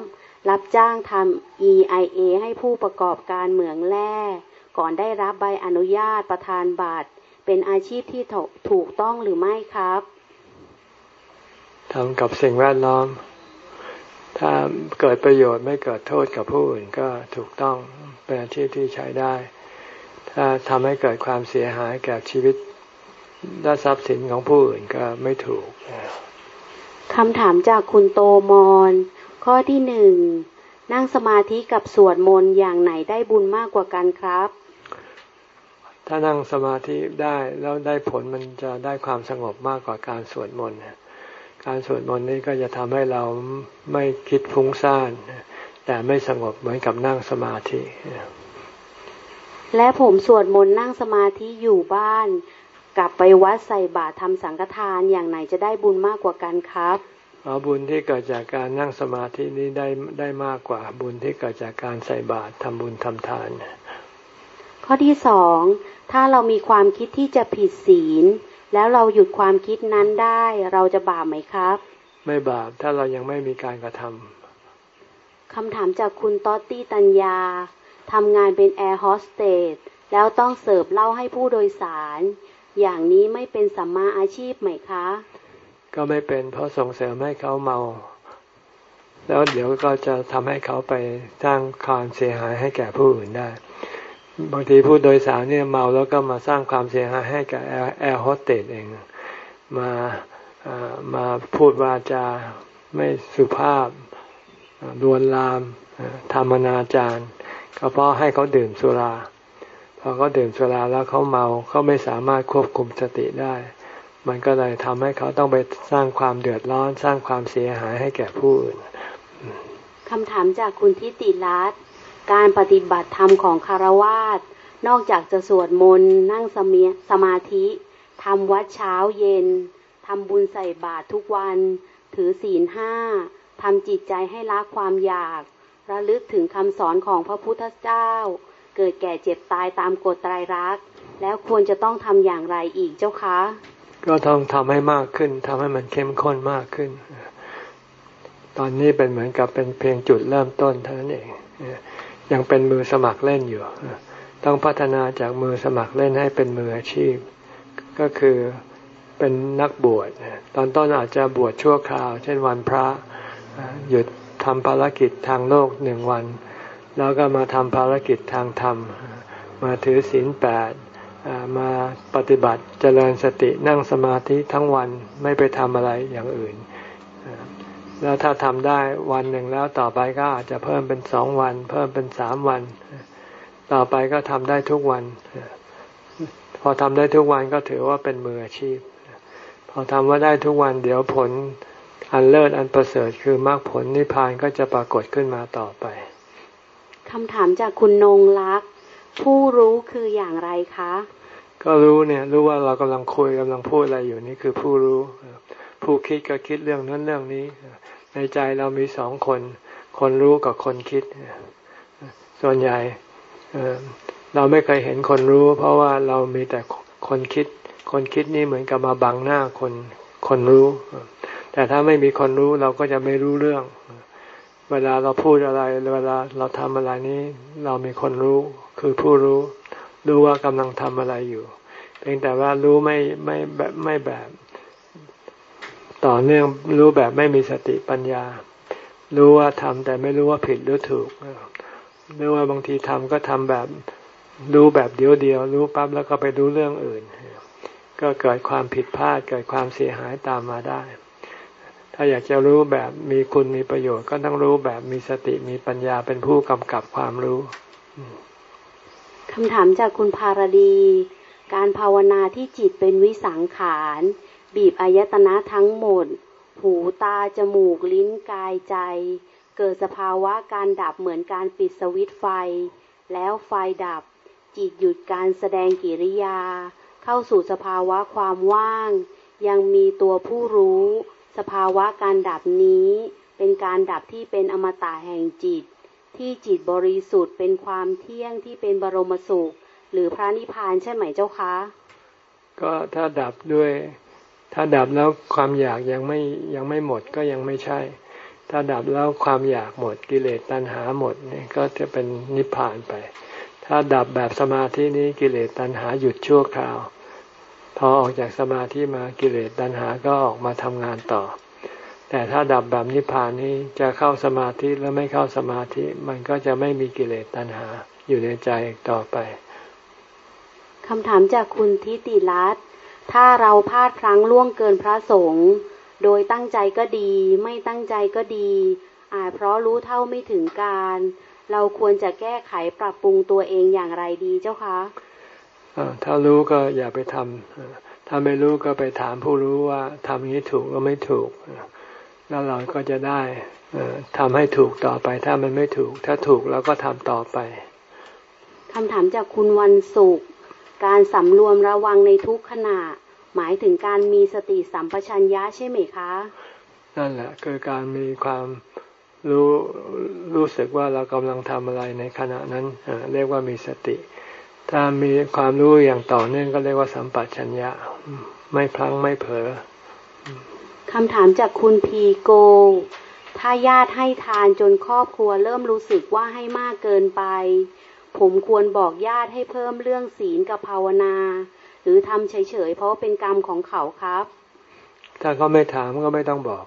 รับจ้างทำ EIA ให้ผู้ประกอบการเหมืองแร่ ก่อนได้รับใบอนุญาตประธานบัตร เป็นอาชีพที่ถูกต้องหรือไม่ครับทำกับสิ่งแวดล้อม ถ้าเกิดประโยชน์ไม่เกิดโทษกับผู้อื่นก็ถูกต้องเป็นอาชีพที่ใช้ได้ ถ้าทำให้เกิดความเสียหายแก่ชีวิตและทรัพย์สินของผู้อื่นก็ไม่ถูกคำถามจากคุณโตมอนข้อที่หนึ่งนั่งสมาธิกับสวดมนต์อย่างไหนได้บุญมากกว่ากันครับ ถ้านั่งสมาธิได้แล้วได้ผลมันจะได้ความสงบมากกว่าการสวดมนต์การสวดมนต์นี้ก็จะทำให้เราไม่คิดฟุ้งซ่านแต่ไม่สงบเหมือนกับนั่งสมาธิ และผมสวดมนต์นั่งสมาธิอยู่บ้าน กลับไปวัดใส่บาตรทำสังฆทานอย่างไหนจะได้บุญมากกว่ากันครับเอาบุญที่เกิดจากการนั่งสมาธินี้ได้ได้มากกว่าบุญที่เกิดจากการใส่บาตรทำบุญทำทาน ข้อที่สองถ้าเรามีความคิดที่จะผิดศีล แล้วเราหยุดความคิดนั้นได้เราจะบาปไหมครับ ไม่บาปถ้าเรายังไม่มีการกระทำคำถามจากคุณตอตตี้ตัญญาทำงานเป็นแอร์โฮสเตสแล้วต้องเสิร์ฟเหล้าให้ผู้โดยสาร อย่างนี้ไม่เป็นสัมมาอาชีพไหมคะ ก็ไม่เป็นเพราะส่งเสริมให้เขาเมา แล้วเดี๋ยวก็จะทำให้เขาไปสร้างความเสียหายให้แก่ผู้อื่นได้ บางทีผู้โดยสารเนี่ยเมาแล้วก็มาสร้างความเสียหายให้กับแอร์โฮสเตสเอง มามาพูดวาจะไม่สุภาพลวนลามธรรมนาจารก็เพราะให้เขาดื่มสุราพอเขาดื่มสุราแล้วเขาเมาเขาไม่สามารถควบคุมสติได้ มันก็เลยทำให้เขาต้องไปสร้างความเดือดร้อน สร้างความเสียหายให้แก่ผู้อื่นคำถามจากคุณทิติรัตน์ การปฏิบัติธรรมของคารวาสนอกจากจะสวดมนต์นั่งสมีสมาธิทำวัดเช้าเย็นทำบุญใส่บาตรทุกวัน ถือศีลห้าทำจิตใจให้ละความอยาก ระลึกถึงคำสอนของพระพุทธเจ้า เกิดแก่เจ็บตายตามกฎไตรรักษ์แล้วควรจะต้องทำอย่างไรอีกเจ้าคะ ก็ต้องทำให้มากขึ้นทำให้มันเข้มข้นมากขึ้น ตอนนี้เป็นเหมือนกับเป็นเพียงจุดเริ่มต้นเท่านั้นเอง ยังเป็นมือสมัครเล่นอยู่ ต้องพัฒนาจากมือสมัครเล่นให้เป็นมืออาชีพ ก็คือเป็นนักบวชตอนต้นอาจจะบวชชั่วคราว เช่นวันพระหยุดทำภารกิจทางโลกหนึ่งวัน แล้วก็มาทำภารกิจทางธรรม มาถือศีลแปดมาปฏิบัติเจริญสตินั่งสมาธิทั้งวันไม่ไปทำอะไรอย่างอื่น แล้วถ้าทำได้วันหนึ่งแล้วต่อไปก็อาจจะเพิ่มเป็นสองวัน เพิ่มเป็นสามวัน ต่อไปก็ทำได้ทุกวัน พอทำได้ทุกวันก็ถือว่าเป็นมืออาชีพ พอทำว่าได้ทุกวันเดี๋ยวผลอันเลิศอันประเสริฐคือมรรคผลนิพพานก็จะปรากฏขึ้นมาต่อไปคำถามจากคุณนงรักผู้รู้คืออย่างไรคะ ก็รู้เนี่ยรู้ว่าเรากำลังคุยกำลังพูดอะไรอยู่นี่คือผู้รู้ผู้คิดก็คิดเรื่องนั้นเรื่องนี้ ในใจเรามีสองคน คนรู้กับคนคิด ส่วนใหญ่เราไม่เคยเห็นคนรู้ เพราะว่าเรามีแต่คนคิด คนคิดนี่เหมือนกับมาบังหน้าคนคนรู้ แต่ถ้าไม่มีคนรู้เราก็จะไม่รู้เรื่อง เวลาเราพูดอะไรเวลาเราทำอะไรนี้ เรามีคนรู้คือผู้รู้ รู้ว่ากำลังทำอะไรอยู่เพียงแต่ว่ารู้ไม่ไม่แบบไม่แบบ ต่อเนื่องรู้แบบไม่มีสติปัญญา รู้ว่าทำแต่ไม่รู้ว่าผิดหรือถูกหรือว่าบางทีทำก็ทำแบบรู้แบบเดียวเดียว รู้ปั๊บแล้วก็ไปรู้เรื่องอื่น ก็เกิดความผิดพลาดเกิดความเสียหายตามมาได้ ถ้าอยากจะรู้แบบมีคุณมีประโยชน์ก็ต้องรู้แบบมีสติมีปัญญาเป็นผู้กำกับความรู้คำถามจากคุณภารดี การภาวนาที่จิตเป็นวิสังขาร บีบอายตนะทั้งหมด หูตาจมูกลิ้นกายใจ เกิดสภาวะการดับเหมือนการปิดสวิตไฟ แล้วไฟดับ จิตหยุดการแสดงกิริยา เข้าสู่สภาวะความว่าง ยังมีตัวผู้รู้ สภาวะการดับนี้ เป็นการดับที่เป็นอมตะแห่งจิต ที่จิตบริสุทธิ์เป็นความเที่ยงที่เป็นบรมสุข หรือพระนิพพานใช่ไหมเจ้าคะ ก็ถ้าดับด้วย ถ้าดับแล้วความอยากยังไม่ยังไม่หมดก็ยังไม่ใช่ ถ้าดับแล้วความอยากหมดกิเลสตัณหาหมดนี่ก็จะเป็นนิพพานไป ถ้าดับแบบสมาธินี้กิเลสตัณหาหยุดชั่วคราว พอออกจากสมาธิมากิเลสตัณหาก็ออกมาทำงานต่อ แต่ถ้าดับแบบนิพพานนี้จะเข้าสมาธิแล้วไม่เข้าสมาธิมันก็จะไม่มีกิเลสตัณหาอยู่ในใจต่อไปคำถามจากคุณทิติรัตน์ ถ้าเราพลาดพลั้งล่วงเกินพระสงฆ์โดยตั้งใจก็ดี ไม่ตั้งใจก็ดี อาจเพราะรู้เท่าไม่ถึงการ เราควรจะแก้ไขปรับปรุงตัวเองอย่างไรดีเจ้าคะถ้ารู้ก็อย่าไปทำถ้าไม่รู้ก็ไปถามผู้รู้ว่าทำอย่างนี้ถูกก็ไม่ถูก แล้วเราก็จะได้ทำให้ถูกต่อไป ถ้ามันไม่ถูก ถ้าถูกเราก็ทำต่อไปคำถามจากคุณวันสุขการสำรวมระวังในทุกขณะ หมายถึงการมีสติสัมปชัญญะใช่ไหมคะ นั่นแหละคือการมีความรู้รู้สึกว่าเรากำลังทำอะไรในขณะนั้นเรียกว่ามีสติ ถ้ามีความรู้อย่างต่อเนื่องก็เรียกว่าสัมปชัญญะ ไม่พลั้งไม่เผลอคำถามจากคุณพีโก ถ้าญาติให้ทานจนครอบครัวเริ่มรู้สึกว่าให้มากเกินไป ผมควรบอกญาติให้เพิ่มเรื่องศีลกับภาวนา หรือทำเฉยๆเพราะเป็นกรรมของเขาครับ ถ้าเขาไม่ถามก็ไม่ต้องบอก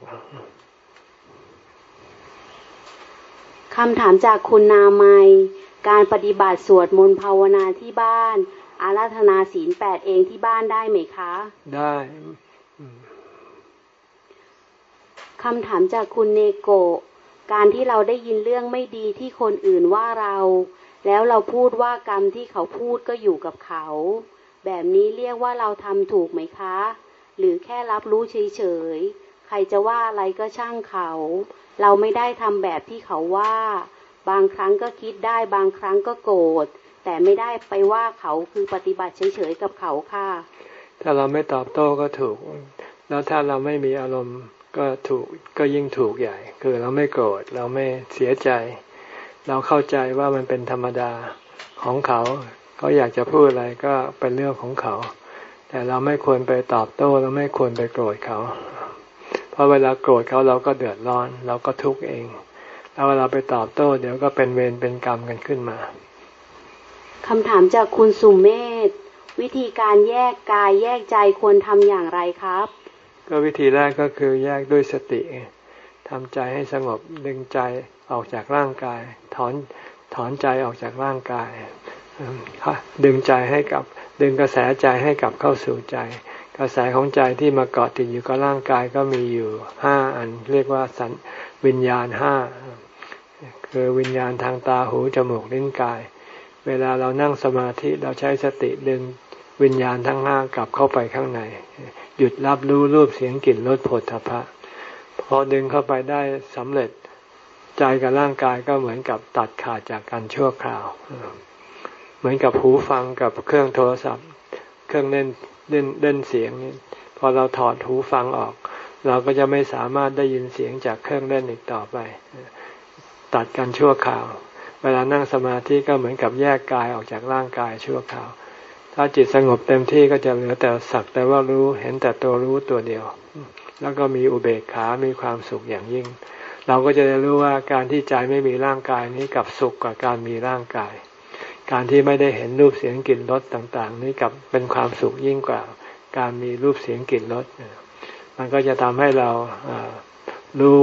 คำถามจากคุณนาไมการปฏิบัติสวดมนต์ภาวนาที่บ้าน อาราธนาศีลแปดเองที่บ้านได้ไหมคะ ได้คำถามจากคุณเนโกะการที่เราได้ยินเรื่องไม่ดีที่คนอื่นว่าเรา แล้วเราพูดว่ากรรมที่เขาพูดก็อยู่กับเขา แบบนี้เรียกว่าเราทำถูกไหมคะ หรือแค่รับรู้เฉยๆ ใครจะว่าอะไรก็ช่างเขา เราไม่ได้ทำแบบที่เขาว่า บางครั้งก็คิดได้บางครั้งก็โกรธ แต่ไม่ได้ไปว่าเขาคือปฏิบัติเฉยๆกับเขาค่ะ ถ้าเราไม่ตอบโต้ก็ถูก แล้วถ้าเราไม่มีอารมณ์ก็ถูกก็ยิ่งถูกใหญ่ คือเราไม่โกรธเราไม่เสียใจ เราเข้าใจว่ามันเป็นธรรมดาของเขา เขาอยากจะพูดอะไรก็เป็นเรื่องของเขา แต่เราไม่ควรไปตอบโต้เราไม่ควรไปโกรธเขา เพราะเวลาโกรธเขาเราก็เดือดร้อน เราก็ทุกข์เอง แล้วเวลาไปตอบโต้ เดี๋ยวก็เป็นเวรเป็นกรรมกันขึ้นมาคำถามจากคุณสุมเมธวิธีการแยกกายแยกใจควรทำอย่างไรครับ ก็วิธีแรกก็คือแยกด้วยสติทำใจให้สงบดึงใจออกจากร่างกาย ถอนถอนใจออกจากร่างกาย ดึงใจให้กับ ดึงกระแสใจให้กลับเข้าสู่ใจ กระแสของใจที่มาเกาะติดอยู่กับร่างกายก็มีอยู่ห้าอันเรียกว่าสันวิญญาณห้าคือวิญญาณทางตาหูจมูกลิ้นกาย เวลาเรานั่งสมาธิเราใช้สติดึงวิญญาณทั้งห้ากลับเข้าไปข้างใน หยุดรับรู้รูปเสียงกลิ่นรสผลทพะ พอดึงเข้าไปได้สำเร็จใจกับร่างกายก็เหมือนกับตัดขาดจากการชั่วคราว เหมือนกับหูฟังกับเครื่องโทรศัพท์ เครื่องเล่นเล่นเล่นเสียงนี่พอเราถอดหูฟังออก เราก็จะไม่สามารถได้ยินเสียงจากเครื่องเล่นอีกต่อไป ตัดการชั่วคราว เวลานั่งสมาธิก็เหมือนกับแยกกายออกจากร่างกายชั่วคราว ถ้าจิตสงบเต็มที่ก็จะเหลือแต่สักแต่ว่ารู้เห็นแต่ตัวรู้ตัวเดียว แล้วก็มีอุเบกขามีความสุขอย่างยิ่ง เราก็จะได้รู้ว่าการที่ใจไม่มีร่างกายนี้กับสุขกว่าการมีร่างกาย การที่ไม่ได้เห็นรูปเสียงกลิ่นรสต่าง ๆ นี้กับเป็นความสุขยิ่งกว่า การมีรูปเสียงกลิ่นรสมันก็จะทำให้เรารู้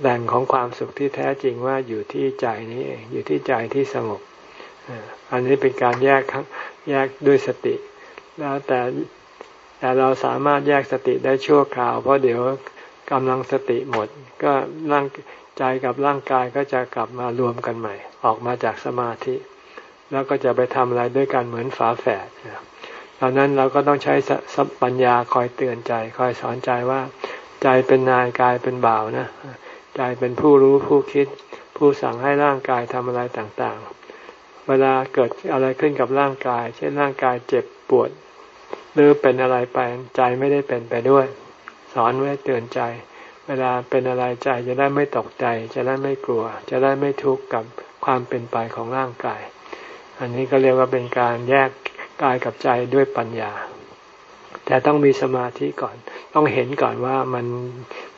แหล่งของความสุขที่แท้จริงว่าอยู่ที่ใจนี้เองอยู่ที่ใจที่สงบอันนี้เป็นการแยกแยกด้วยสติ แล้วแต่แต่เราสามารถแยกสติได้ชั่วคราว เพราะเดี๋ยวกำลังสติหมด ก็ร่างใจกับร่างกายก็จะกลับมารวมกันใหม่ ออกมาจากสมาธิ แล้วก็จะไปทำอะไรด้วยกันเหมือนฝาแฝดตอนนั้นเราก็ต้องใช้สัพปัญญาคอยเตือนใจ คอยสอนใจว่า ใจเป็นนายกายเป็นบ่าวนะใจเป็นผู้รู้ผู้คิด ผู้สั่งให้ร่างกายทำอะไรต่างๆ เวลาเกิดอะไรขึ้นกับร่างกาย เช่นร่างกายเจ็บปวด หรือเป็นอะไรไปใจไม่ได้เป็นไปด้วย สอนไว้เตือนใจ เวลาเป็นอะไรใจจะได้ไม่ตกใจ จะได้ไม่กลัว จะได้ไม่ทุกข์กับความเป็นไปของร่างกาย อันนี้ก็เรียกว่าเป็นการแยกกายกับใจด้วยปัญญา แต่ต้องมีสมาธิก่อน ต้องเห็นก่อนว่ามัน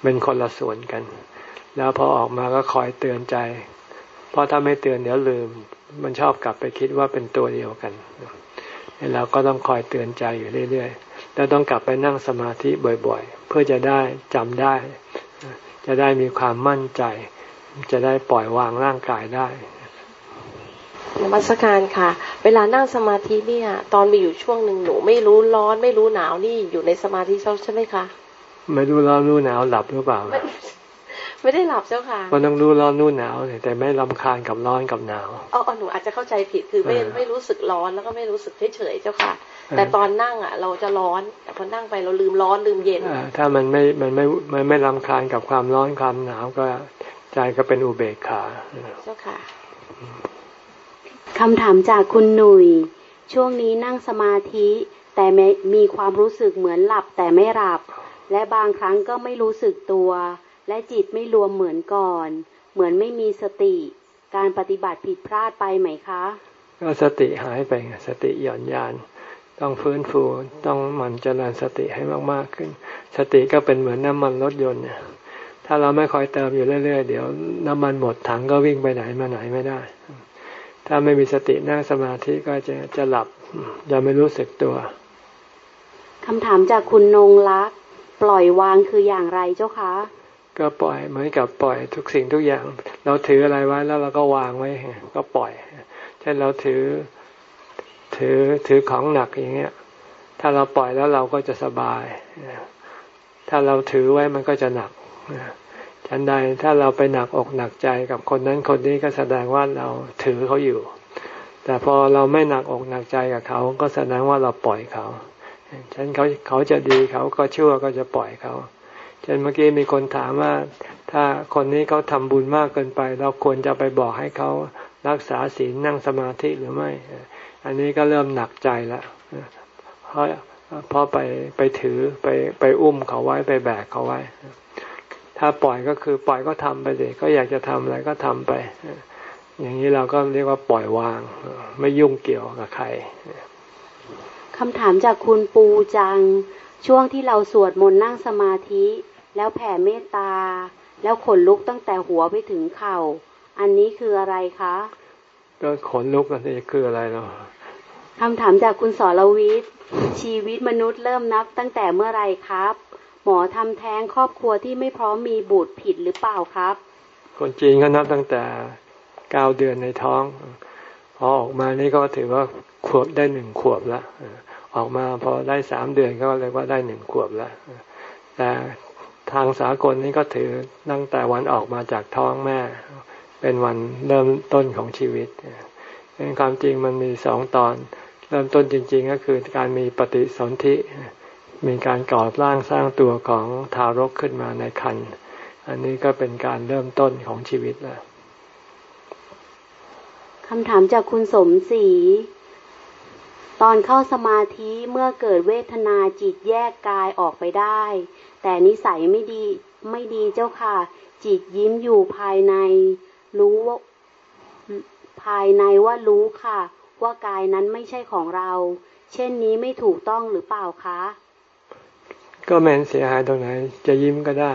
เป็นคนละส่วนกัน แล้วพอออกมาก็คอยเตือนใจ เพราะถ้าไม่เตือนเดี๋ยวลืม มันชอบกลับไปคิดว่าเป็นตัวเดียวกันเราก็ต้องคอยเตือนใจอยู่เรื่อยๆ แล้วต้องกลับไปนั่งสมาธิบ่อยๆ เพื่อจะได้จำได้ จะได้มีความมั่นใจ จะได้ปล่อยวางร่างกายได้ นมัสการค่ะ เวลานั่งสมาธิเนี่ย ตอนมีอยู่ช่วงหนึ่งหนู ไม่รู้ร้อนไม่รู้หนาวนี่อยู่ในสมาธิใช่ไหมคะ ไม่รู้ร้อนรู้หนาวหลับหรือเปล่า ไม่ได้หลับเจ้าค่ะมันต้องรู้ร้อนรู้หนาวแต่ไม่ลำคาญกับร้อนกับหนาวอ๋อหนูอาจจะเข้าใจผิดคือไม่ไม่รู้สึกร้อนแล้วก็ไม่รู้สึกเฉยๆเจ้าค่ะ แต่ตอนนั่งอะ เราจะร้อนแต่พอนั่งไปเราลืมร้อนลืมเย็นถ้ามันไม่มันไม่มันไม่ลำคาญกับความร้อนความหนาวก็ใจก็เป็นอุเบกขาเจ้าค่ะ คำถามจากคุณหนุ่ย ช่วงนี้นั่งสมาธิ แต่มีความรู้สึกเหมือนหลับแต่ไม่หลับ และบางครั้งก็ไม่รู้สึกตัว และจิตไม่รวมเหมือนก่อน เหมือนไม่มีสติ การปฏิบัติผิดพลาดไปไหมคะ ก็สติหายไปสติหย่อนยาน ต้องฟื้นฟูต้องหมั่นเจริญสติให้มากๆขึ้น สติก็เป็นเหมือนน้ำมันรถยนต์เนี่ยถ้าเราไม่คอยเติมอยู่เรื่อยๆ เดี๋ยวน้ำมันหมดถังก็วิ่งไปไหนมาไหนไม่ได้ ถ้าไม่มีสตินั่งสมาธิก็จะจะหลับจะไม่รู้สึกตัวคำถามจากคุณนงรักปล่อยวางคืออย่างไรเจ้าคะ ก็ปล่อยเหมือนกับปล่อยทุกสิ่งทุกอย่าง เราถืออะไรไว้แล้วเราก็วางไว้ ก็ปล่อย เช่นเราถือถือถือของหนักอย่างเงี้ย ถ้าเราปล่อยแล้วเราก็จะสบาย ถ้าเราถือไว้มันก็จะหนัก ฉันใดถ้าเราไปหนักอกหนักใจกับคนนั้นคนนี้ก็แสดงว่าเราถือเขาอยู่ แต่พอเราไม่หนักอกหนักใจกับเขา ก็แสดงว่าเราปล่อยเขาฉันเขาเขาจะดีเขาก็ชั่วก็จะปล่อยเขาเช่นเมื่อกี้มีคนถามว่า ถ้าคนนี้เขาทำบุญมากเกินไป เราควรจะไปบอกให้เขารักษาศีลนั่งสมาธิหรือไม่ อันนี้ก็เริ่มหนักใจล้วเพราะเพราะไปไปถือไปไปอุ้มเขาไว้ไปแบกเขาไว้ ถ้าปล่อยก็คือปล่อยก็ทำไปเลยก็อยากจะทำอะไรก็ทำไป อย่างนี้เราก็เรียกว่าปล่อยวาง ไม่ยุ่งเกี่ยวกับใครคำถามจากคุณปูจัง ช่วงที่เราสวดมนต์นั่งสมาธิ แล้วแผ่เมตตา แล้วขนลุกตั้งแต่หัวไปถึงเข่า อันนี้คืออะไรคะ ก็ขนลุกอันนี้คืออะไรเนาะคำถามจากคุณสรวิทย์ชีวิตมนุษย์เริ่มนับตั้งแต่เมื่อไรครับห มอทำแท้งครอบครัวที่ไม่พร้อมมีบุตรผิดหรือเปล่าครับ คนจีนเขานับตั้งแต่เก้าเดือนในท้องพอออกมานี่ก็ถือว่าขวบได้หนึ่งขวบล้วออกมาพอได้สามเดือนก็เรียกว่าได้หนึ่งขวบล้วแต่ทางสากลนี่ก็ถือตั้งแต่วันออกมาจากท้องแม่ เป็นวันเริ่มต้นของชีวิตเป็นความจริงมันมีสองตอน เริ่มต้นจริง ๆ ก็คือการมีปฏิสนธิ มีการก่อร่างสร้างตัวของทารกขึ้นมาในครรภ์อันนี้ก็เป็นการเริ่มต้นของชีวิตแล้วคำถามจากคุณสมศรีตอนเข้าสมาธิเมื่อเกิดเวทนาจิตแยกกายออกไปได้ แต่นิสัยไม่ดีไม่ดีเจ้าค่ะ จิตยิ้มอยู่ภายใน รู้ว่าภายในว่ารู้ค่ะ ว่ากายนั้นไม่ใช่ของเรา เช่นนี้ไม่ถูกต้องหรือเปล่าคะ ก็แมนเสียหายตรงไหน จะยิ้มก็ได้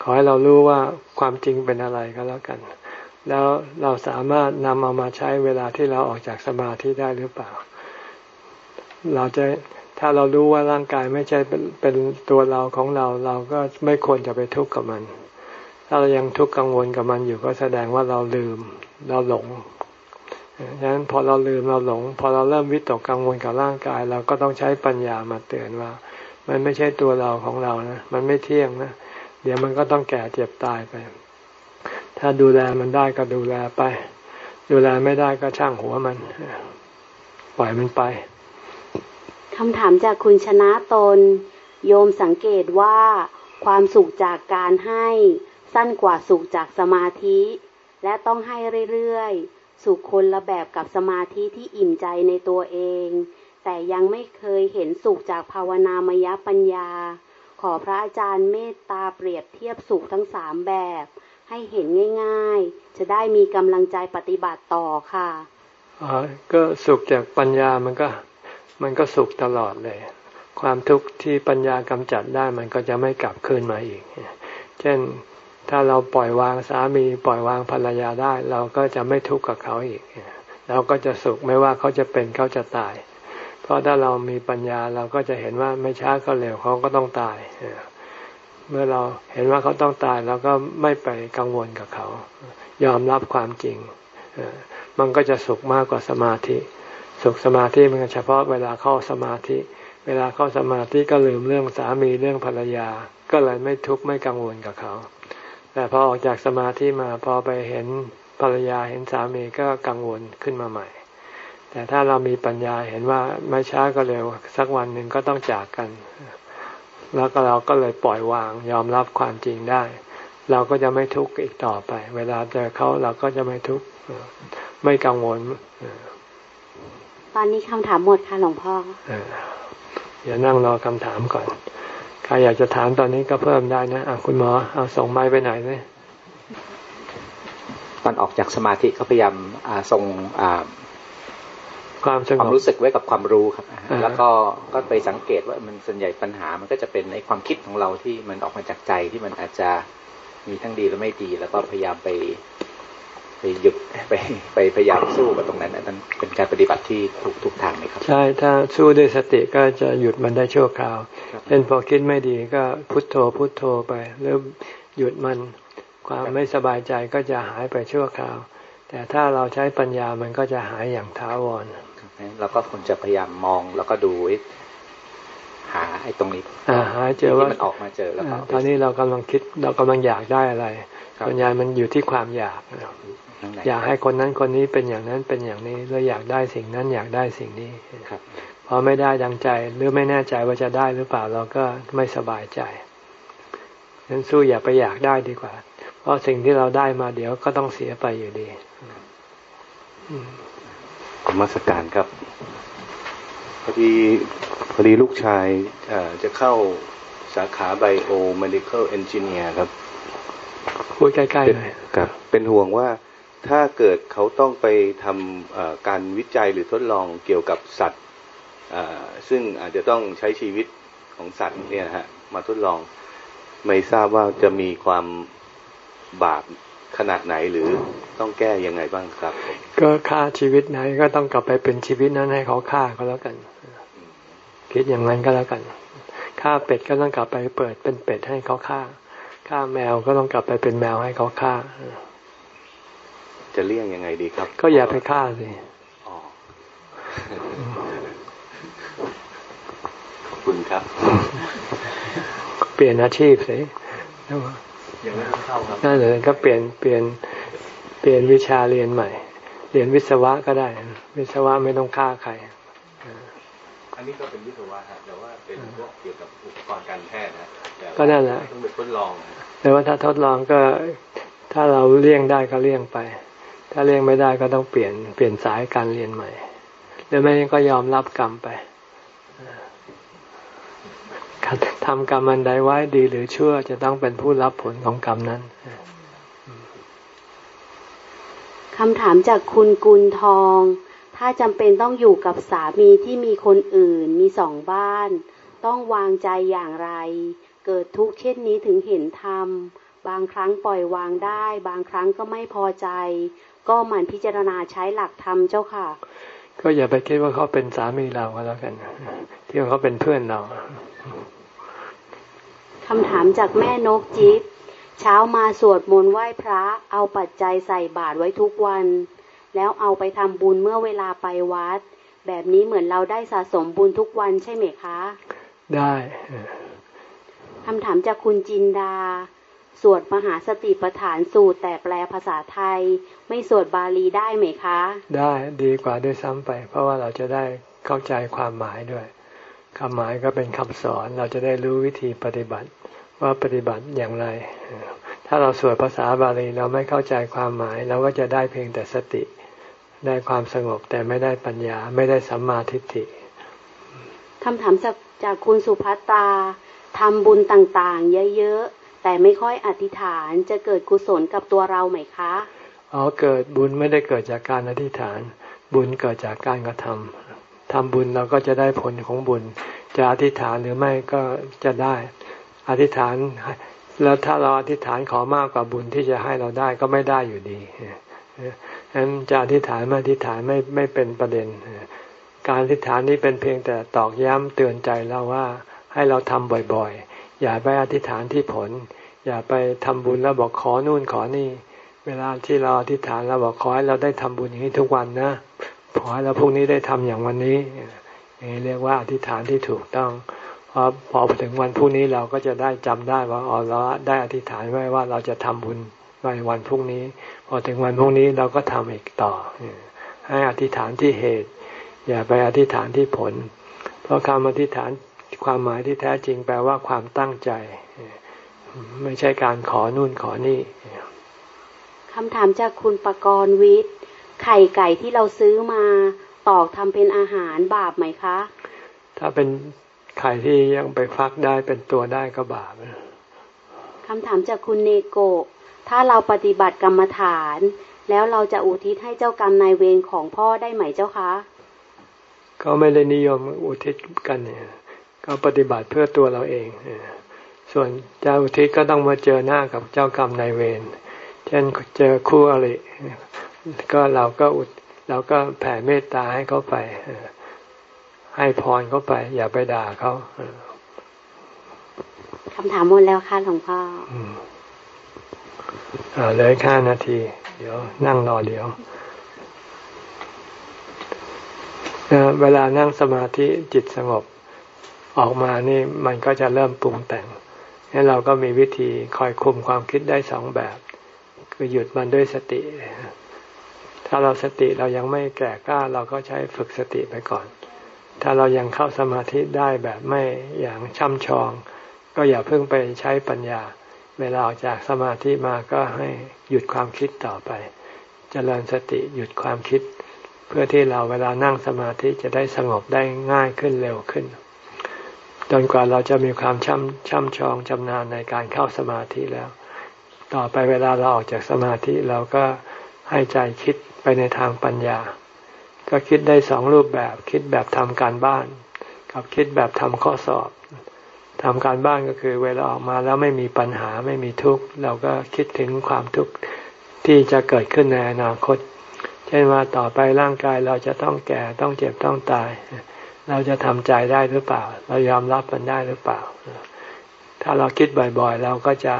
ขอให้เรารู้ว่าความจริงเป็นอะไรก็แล้วกัน แล้วเราสามารถนำเอามาใช้เวลาที่เราออกจากสมาธิได้หรือเปล่า เราจะถ้าเรารู้ว่าร่างกายไม่ใช่เป็นเป็นตัวเราของเรา เราก็ไม่ควรจะไปทุกข์กับมัน ถ้าเรายังทุกข์กังวลกับมันอยู่ก็แสดงว่าเราลืม เราหลงฉะนั้นพอเราลืมเราหลง พอเราเริ่มวิตกกังวลกับร่างกาย เราก็ต้องใช้ปัญญามาเตือนว่า มันไม่ใช่ตัวเราของเรานะ มันไม่เที่ยงนะ เดี๋ยวมันก็ต้องแก่เจ็บตายไป ถ้าดูแลมันได้ก็ดูแลไป ดูแลไม่ได้ก็ช่างหัวมัน ปล่อยมันไปคำถามจากคุณชนะตน โยมสังเกตว่าความสุขจากการให้สั้นกว่าสุขจากสมาธิ และต้องให้เรื่อยๆ สุขคนละแบบกับสมาธิที่อิ่มใจในตัวเอง แต่ยังไม่เคยเห็นสุขจากภาวนามยปัญญา ขอพระอาจารย์เมตตาเปรียบเทียบสุขทั้งสามแบบ ให้เห็นง่าย ๆ จะได้มีกำลังใจปฏิบัติต่อค่ะอ๋อก็สุขจากปัญญามันก็มันก็สุขตลอดเลย ความทุกข์ที่ปัญญากำจัดได้มันก็จะไม่กลับคืนมาอีก เช่นถ้าเราปล่อยวางสามีปล่อยวางภรรยาได้ เราก็จะไม่ทุกข์กับเขาอีก เราก็จะสุขไม่ว่าเขาจะเป็นเขาจะตาย เพราะถ้าเรามีปัญญาเราก็จะเห็นว่าไม่ช้าก็เร็วเขาก็ต้องตาย เมื่อเราเห็นว่าเขาต้องตายเราก็ไม่ไปกังวลกับเขา ยอมรับความจริง มันก็จะสุขมากกว่าสมาธิ สุขสมาธิมันเฉพาะเวลาเข้าสมาธิ เวลาเข้าสมาธิก็ลืมเรื่องสามีเรื่องภรรยา ก็เลยไม่ทุกข์ไม่กังวลกับเขา แต่พอออกจากสมาธิมาพอไปเห็นภรรยาเห็นสามีก็กังวลขึ้นมาใหม่ แต่ถ้าเรามีปัญญาเห็นว่าไม่ช้าก็เร็วสักวันหนึ่งก็ต้องจากกัน แล้วก็เราก็เลยปล่อยวางยอมรับความจริงได้ เราก็จะไม่ทุกข์อีกต่อไป เวลาเจอเขาเราก็จะไม่ทุกข์ไม่กังวลตอนนี้คำถามหมดค่ะหลวงพ่อเดี๋ยวนั่งรอคำถามก่อน ใครอยากจะถามตอนนี้ก็เพิ่มได้นะะคุณหมอเอาส่งไม้ไปไหนเลยตอนออกจากสมาธิก็พยายามทรง ความสงบความรู้สึกไว้กับความรู้ครับ แล้วก็ก็ไปสังเกตว่ามันส่วนใหญ่ปัญหา มันก็จะเป็นในความคิดของเราที่มันออกมาจากใจที่มันอาจจะมีทั้งดีและไม่ดี แล้วก็พยายามไปไปหยุดไปไปพยายามสู้กับตรงนั้นนั้นเป็นการปฏิบัติที่ถูกถูกทางไหมครับ ใช่ถ้าสู้ด้วยสติก็จะหยุดมันได้ชั่วคราวเช่นพอคิดไม่ดีก็พุทโธพุทโธไปแล้วหยุดมันความไม่สบายใจก็จะหายไปชั่วคราว แต่ถ้าเราใช้ปัญญามันก็จะหายอย่างท้าวร แล้วก็ควรจะพยายามมองแล้วก็ดูหาไอ้ตรงนี้หาเจอว่ามันออกมาเจอแล้วตอนนี้เรากำลังคิดเรากำลังอยากได้อะไรส่วนใหญ่มันอยู่ที่ความอยากอยากให้คนนั้นคนนี้เป็นอย่างนั้นเป็นอย่างนี้เราอยากได้สิ่งนั้นอยากได้สิ่งนี้ครับพอไม่ได้ดังใจหรือไม่แน่ใจว่าจะได้หรือเปล่าเราก็ไม่สบายใจฉะนั้นสู้อย่าไปอยากได้ดีกว่า เพราะสิ่งที่เราได้มาเดี๋ยวก็ต้องเสียไปอยู่ดี นมัสการครับพอดีพอดีลูกชายจะเข้าสาขา Biomedical Engineer ครับพูดใกล้ๆหน่อยครับ เป็นห่วงว่าถ้าเกิดเขาต้องไปทำการวิจัยหรือทดลองเกี่ยวกับสัตว์ซึ่งอาจจะต้องใช้ชีวิตของสัตว์เนี่ยฮะมาทดลองไม่ทราบว่าจะมีความบาป ขนาดไหนหรือต้องแก้ยังไงบ้างครับ ก็ฆ่าชีวิตไหนก็ต้องกลับไปเป็นชีวิตนั้นให้เขาฆ่าก็แล้วกัน คิดอย่างนั้นก็แล้วกันฆ่าเป็ดก็ต้องกลับไปเปิดเป็นเป็ดให้เขาฆ่าฆ่าแมวก็ต้องกลับไปเป็นแมวให้เขาฆ่าจะเลี่ยงยังไงดีครับ ก็อย่าไปฆ่าสิขอบคุณครับ เปลี่ยนอาชีพสิ นั่นเลยก็เปลี่ยนเปลี่ยนเปลี่ยนวิชาเรียนใหม่ เรียนวิศวะก็ได้ วิศวะไม่ต้องฆ่าใครอันนี้ก็เป็นวิศวะครับแต่ว่าเป็นพวกเกี่ยวกับอุปกรณ์การแพทย์นะก็นั่นแหละต้องไปทดลองแต่ว่าถ้าทดลองก็ถ้าเราเลี่ยงได้ก็เลี่ยงไป ถ้าเลี่ยงไม่ได้ก็ต้องเปลี่ยนเปลี่ยนสายการเรียนใหม่หรือไม่ก็ยอมรับกรรมไป ทำกรรมอันใดไว้ดีหรือชั่วจะต้องเป็นผู้รับผลของกรรมนั้นคำถามจากคุณกุลทอง ถ้าจำเป็นต้องอยู่กับสามีที่มีคนอื่นมีสองบ้าน ต้องวางใจอย่างไร เกิดทุกข์เช่นนี้ถึงเห็นธรรม บางครั้งปล่อยวางได้ บางครั้งก็ไม่พอใจ ก็หมั่นพิจารณาใช้หลักธรรมเจ้าค่ะ ก็อย่าไปคิดว่าเขาเป็นสามีเราก็แล้วกันที่ว่าเขาเป็นเพื่อนเรา คำถามจากแม่นกจิ๊บเช้ามาสวดมนต์ไหว้พระ เอาปัจจัยใส่บาตรไว้ทุกวัน แล้วเอาไปทำบุญเมื่อเวลาไปวัด แบบนี้เหมือนเราได้สะสมบุญทุกวันใช่ไหมคะ ได้คำถามจากคุณจินดา สวดมหาสติปัฏฐานสูตรแต่แปลภาษาไทย ไม่สวดบาลีได้ไหมคะ ได้ดีกว่าด้วยซ้ำไป เพราะว่าเราจะได้เข้าใจความหมายด้วย คำหมายก็เป็นคำสอนเราจะได้รู้วิธีปฏิบัติว่าปฏิบัติอย่างไร ถ้าเราสวดภาษาบาลีเราไม่เข้าใจความหมายเราก็จะได้เพียงแต่สติ ได้ความสงบแต่ไม่ได้ปัญญาไม่ได้สัมมาทิฏฐิคำถามจากจากคุณสุภัตตาทำบุญต่างๆ เยอะๆ แต่ไม่ค่อยอธิษฐานจะเกิดกุศลกับตัวเราไหมคะอ๋อเกิดบุญไม่ได้เกิดจากการอธิษฐาน บุญเกิดจากการกระทำ ทำบุญเราก็จะได้ผลของบุญ จะอธิษฐานหรือไม่ก็จะได้ อธิษฐานแล้วถ้าเราอธิษฐานขอมากกว่าบุญที่จะให้เราได้ก็ไม่ได้อยู่ดีฉะนั้นจะอธิษฐานไม่อธิษฐานไม่ไม่เป็นประเด็น การอธิษฐานนี้เป็นเพียงแต่ตอกย้ำเตือนใจเราว่าให้เราทำบ่อยๆ อย่าไปอธิษฐานที่ผล อย่าไปทำบุญแล้วบอกขอนู่นขอนี่ เวลาที่เราอธิษฐานเราบอกขอให้เราได้ทำบุญอย่างนี้ทุกวันนะ ขอให้เราพรุ่งนี้ได้ทำอย่างวันนี้นี่เรียกว่าอธิษฐานที่ถูกต้องพอพอถึงวันพรุ่งนี้เราก็จะได้จำได้ว่าอ๋อเราได้อธิษฐานไว้ว่าเราจะทำบุญในวันพรุ่งนี้ พอถึงวันพรุ่งนี้เราก็ทำอีกต่อ ให้อธิษฐานที่เหตุ อย่าไปอธิษฐานที่ผล เพราะคำอธิษฐานความหมายที่แท้จริงแปลว่าความตั้งใจ ไม่ใช่การขอนู่นขอนี่คำถามจากคุณประกรณ์วิทย์ ไข่ไก่ที่เราซื้อมาตอกทำเป็นอาหารบาปไหมคะ ถ้าเป็นใครที่ยังไปฟักได้เป็นตัวได้ก็บาปคำถามจากคุณเนโกถ้าเราปฏิบัติกรรมฐาน แล้วเราจะอุทิศให้เจ้ากรรมนายเวรของพ่อได้ไหมเจ้าคะก็ไม่ได้นิยมอุทิศกันเนี่ยก็ปฏิบัติเพื่อตัวเราเอง ส่วนเจ้าอุทิศก็ต้องมาเจอหน้ากับเจ้ากรรมนายเวร เช่นเจอคู่อริ ก็เราก็อุเราก็แผ่เมตตาให้เขาไปให้พรเขาไป อย่าไปด่าเขาคำถามหมดแล้วค่ะหลวงพ่ออ่าเลยค่านาที เดี๋ยว นั่งรอเดี๋ยวเวลานั่งสมาธิจิตสงบออกมานี่มันก็จะเริ่มปรุงแต่งงั้นเราก็มีวิธีคอยคุมความคิดได้สองแบบ คือหยุดมันด้วยสติ ถ้าเราสติเรายังไม่แก่กล้าเราก็ใช้ฝึกสติไปก่อน ถ้าเรายังเข้าสมาธิได้แบบไม่อย่างช่ำชอง ก็อย่าเพิ่งไปใช้ปัญญา เวลาออกจากสมาธิมาก็ให้หยุดความคิดต่อไปจเจริญสติหยุดความคิด เพื่อที่เราเวลานั่งสมาธิจะได้สงบได้ง่ายขึ้นเร็วขึ้น จนกว่าเราจะมีความช่ำช่ำชองจำนาญในการเข้าสมาธิแล้ว ต่อไปเวลาเราออกจากสมาธิเราก็ ให้ใจคิดไปในทางปัญญา ก็คิดได้สองรูปแบบ คิดแบบทำการบ้าน กับคิดแบบทำข้อสอบทำการบ้านก็คือ เวลาออกมาแล้วไม่มีปัญหาไม่มีทุกข์เราก็คิดถึงความทุกข์ที่จะเกิดขึ้นในอนาคต เช่นว่าต่อไปร่างกายเราจะต้องแก่ต้องเจ็บต้องตาย เราจะทำใจได้หรือเปล่า เรายอมรับมันได้หรือเปล่า ถ้าเราคิดบ่อยๆ เราก็จะ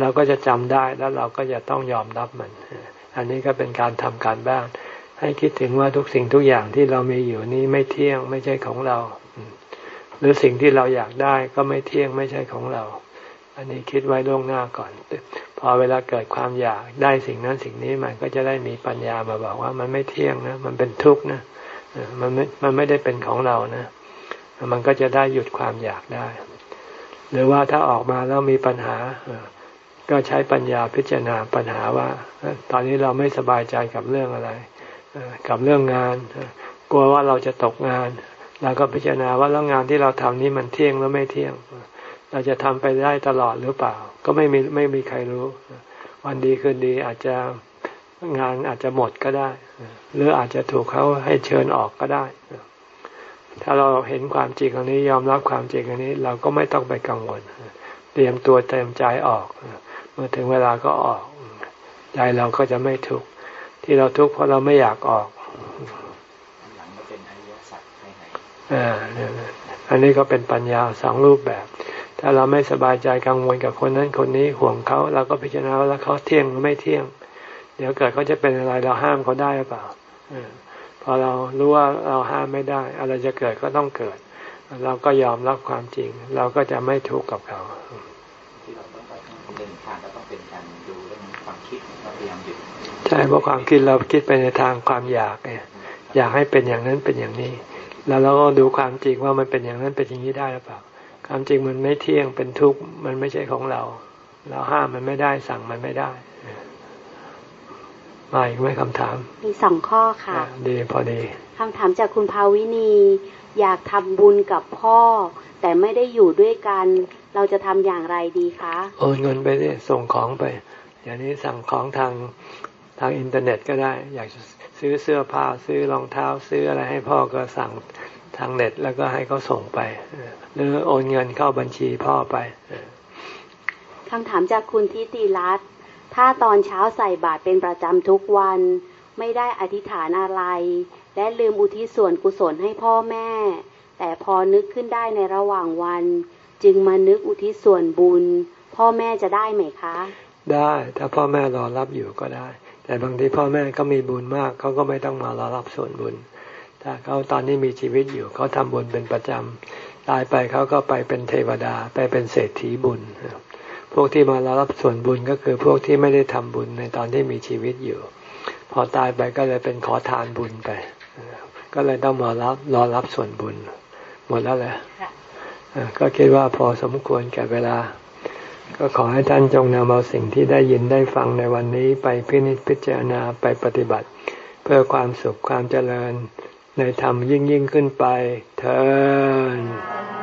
เราก็จะจำได้แล้วเราก็จะต้องยอมรับมัน อันนี้ก็เป็นการทำการบ้าน ให้คิดถึงว่าทุกสิ่งทุกอย่างที่เรามีอยู่นี้ไม่เที่ยงไม่ใช่ของเรา หรือสิ่งที่เราอยากได้ก็ไม่เที่ยงไม่ใช่ของเรา อันนี้คิดไว้ล่วงหน้าก่อน พอเวลาเกิดความอยากได้สิ่งนั้นสิ่งนี้มันก็จะได้มีปัญญามาบอกว่ามันไม่เที่ยงนะ มันเป็นทุกข์นะมันไม่มันไม่ได้เป็นของเรานะ มันก็จะได้หยุดความอยากได้ หรือว่าถ้าออกมาแล้วมีปัญหา ก็ใช้ปัญญาพิจารณาปัญหาว่า ตอนนี้เราไม่สบายใจกับเรื่องอะไร กับเรื่องงาน กลัวว่าเราจะตกงาน เราก็พิจารณาว่าแล้วงานที่เราทำนี้มันเที่ยงหรือไม่เที่ยง เราจะทำไปได้ตลอดหรือเปล่า ก็ไม่มีไม่มีใครรู้ วันดีคืนดีอาจจะงานอาจจะหมดก็ได้ หรืออาจจะถูกเขาให้เชิญออกก็ได้ ถ้าเราเห็นความจริงอันนี้ยอมรับความจริงอันนี้ เราก็ไม่ต้องไปกังวล เตรียมตัวเตรียมใจออก เมื่อถึงเวลาก็ออก ใจเราก็จะไม่ทุกข์ที่เราทุกข์เพราะเราไม่อยากออกอันนี้ก็เป็นปัญญาสองรูปแบบ ถ้าเราไม่สบายใจกังวลกับคนนั้นคนนี้ห่วงเขาเราก็พิจารณาว่าเขาเที่ยงหรือไม่เที่ยง เดี๋ยวเกิดเขาจะเป็นอะไรเราห้ามเขาได้หรือเปล่าพอเรารู้ว่าเราห้ามไม่ได้ อะไรจะเกิดก็ต้องเกิด เราก็ยอมรับความจริง เราก็จะไม่ทุกข์กับเขาที่เราต้องไป เดินทางก็ต้องเป็นการดูเรื่องความคิดเราพยายามหยุดใช่เพราะความคิดเราคิดไปในทางความอยากเนี่ยอยากให้เป็นอย่างนั้นเป็นอย่างนี้ แล้วเราก็ดูความจริงว่ามันเป็นอย่างนั้นเป็นอย่างนี้ได้หรือเปล่า ความจริงมันไม่เที่ยงเป็นทุกข์มันไม่ใช่ของเรา เราห้ามมันไม่ได้สั่งมันไม่ได้มาอีกไหมคำถาม มีสองข้อค่ะดีพอดีคำถามจากคุณภาวินี อยากทำบุญกับพ่อ แต่ไม่ได้อยู่ด้วยกัน เราจะทำอย่างไรดีคะโอนเงินไปดิส่งของไปอย่างนี้สั่งของทางทางอินเทอร์เน็ตก็ได้ อยากซื้อเสื้อผ้าซื้อรองเท้าซื้ออะไรให้พ่อก็สั่งทางเน็ตแล้วก็ให้เขาส่งไป หรือโอนเงินเข้าบัญชีพ่อไปคำถามจากคุณทิติรัตน์ถ้าตอนเช้าใส่บาตรเป็นประจำทุกวัน ไม่ได้อธิษฐานอะไร และลืมอุทิศส่วนกุศลให้พ่อแม่ แต่พอนึกขึ้นได้ในระหว่างวัน จึงมานึกอุทิศส่วนบุญ พ่อแม่จะได้ไหมคะ ได้ถ้าพ่อแม่รอรับอยู่ก็ได้ แต่บางทีพ่อแม่ก็มีบุญมากเขาก็ไม่ต้องมารอรับส่วนบุญ ถ้าเขาตอนนี้มีชีวิตอยู่เขาทำบุญเป็นประจำตายไปเขาก็ไปเป็นเทวดาไปเป็นเศรษฐีบุญ พวกที่มารับส่วนบุญก็คือพวกที่ไม่ได้ทำบุญในตอนที่มีชีวิตอยู่ พอตายไปก็เลยเป็นขอทานบุญไป ก็เลยต้องมารับรอรับส่วนบุญ หมดแล้วแหละ ก็คิดว่าพอสมควรแก่เวลา ก็ขอให้ท่านจงนำเอาสิ่งที่ได้ยินได้ฟังในวันนี้ไปพินิจพิจารณาไปปฏิบัติ เพื่อความสุขความเจริญในธรรมยิ่งยิ่งขึ้นไปเธอ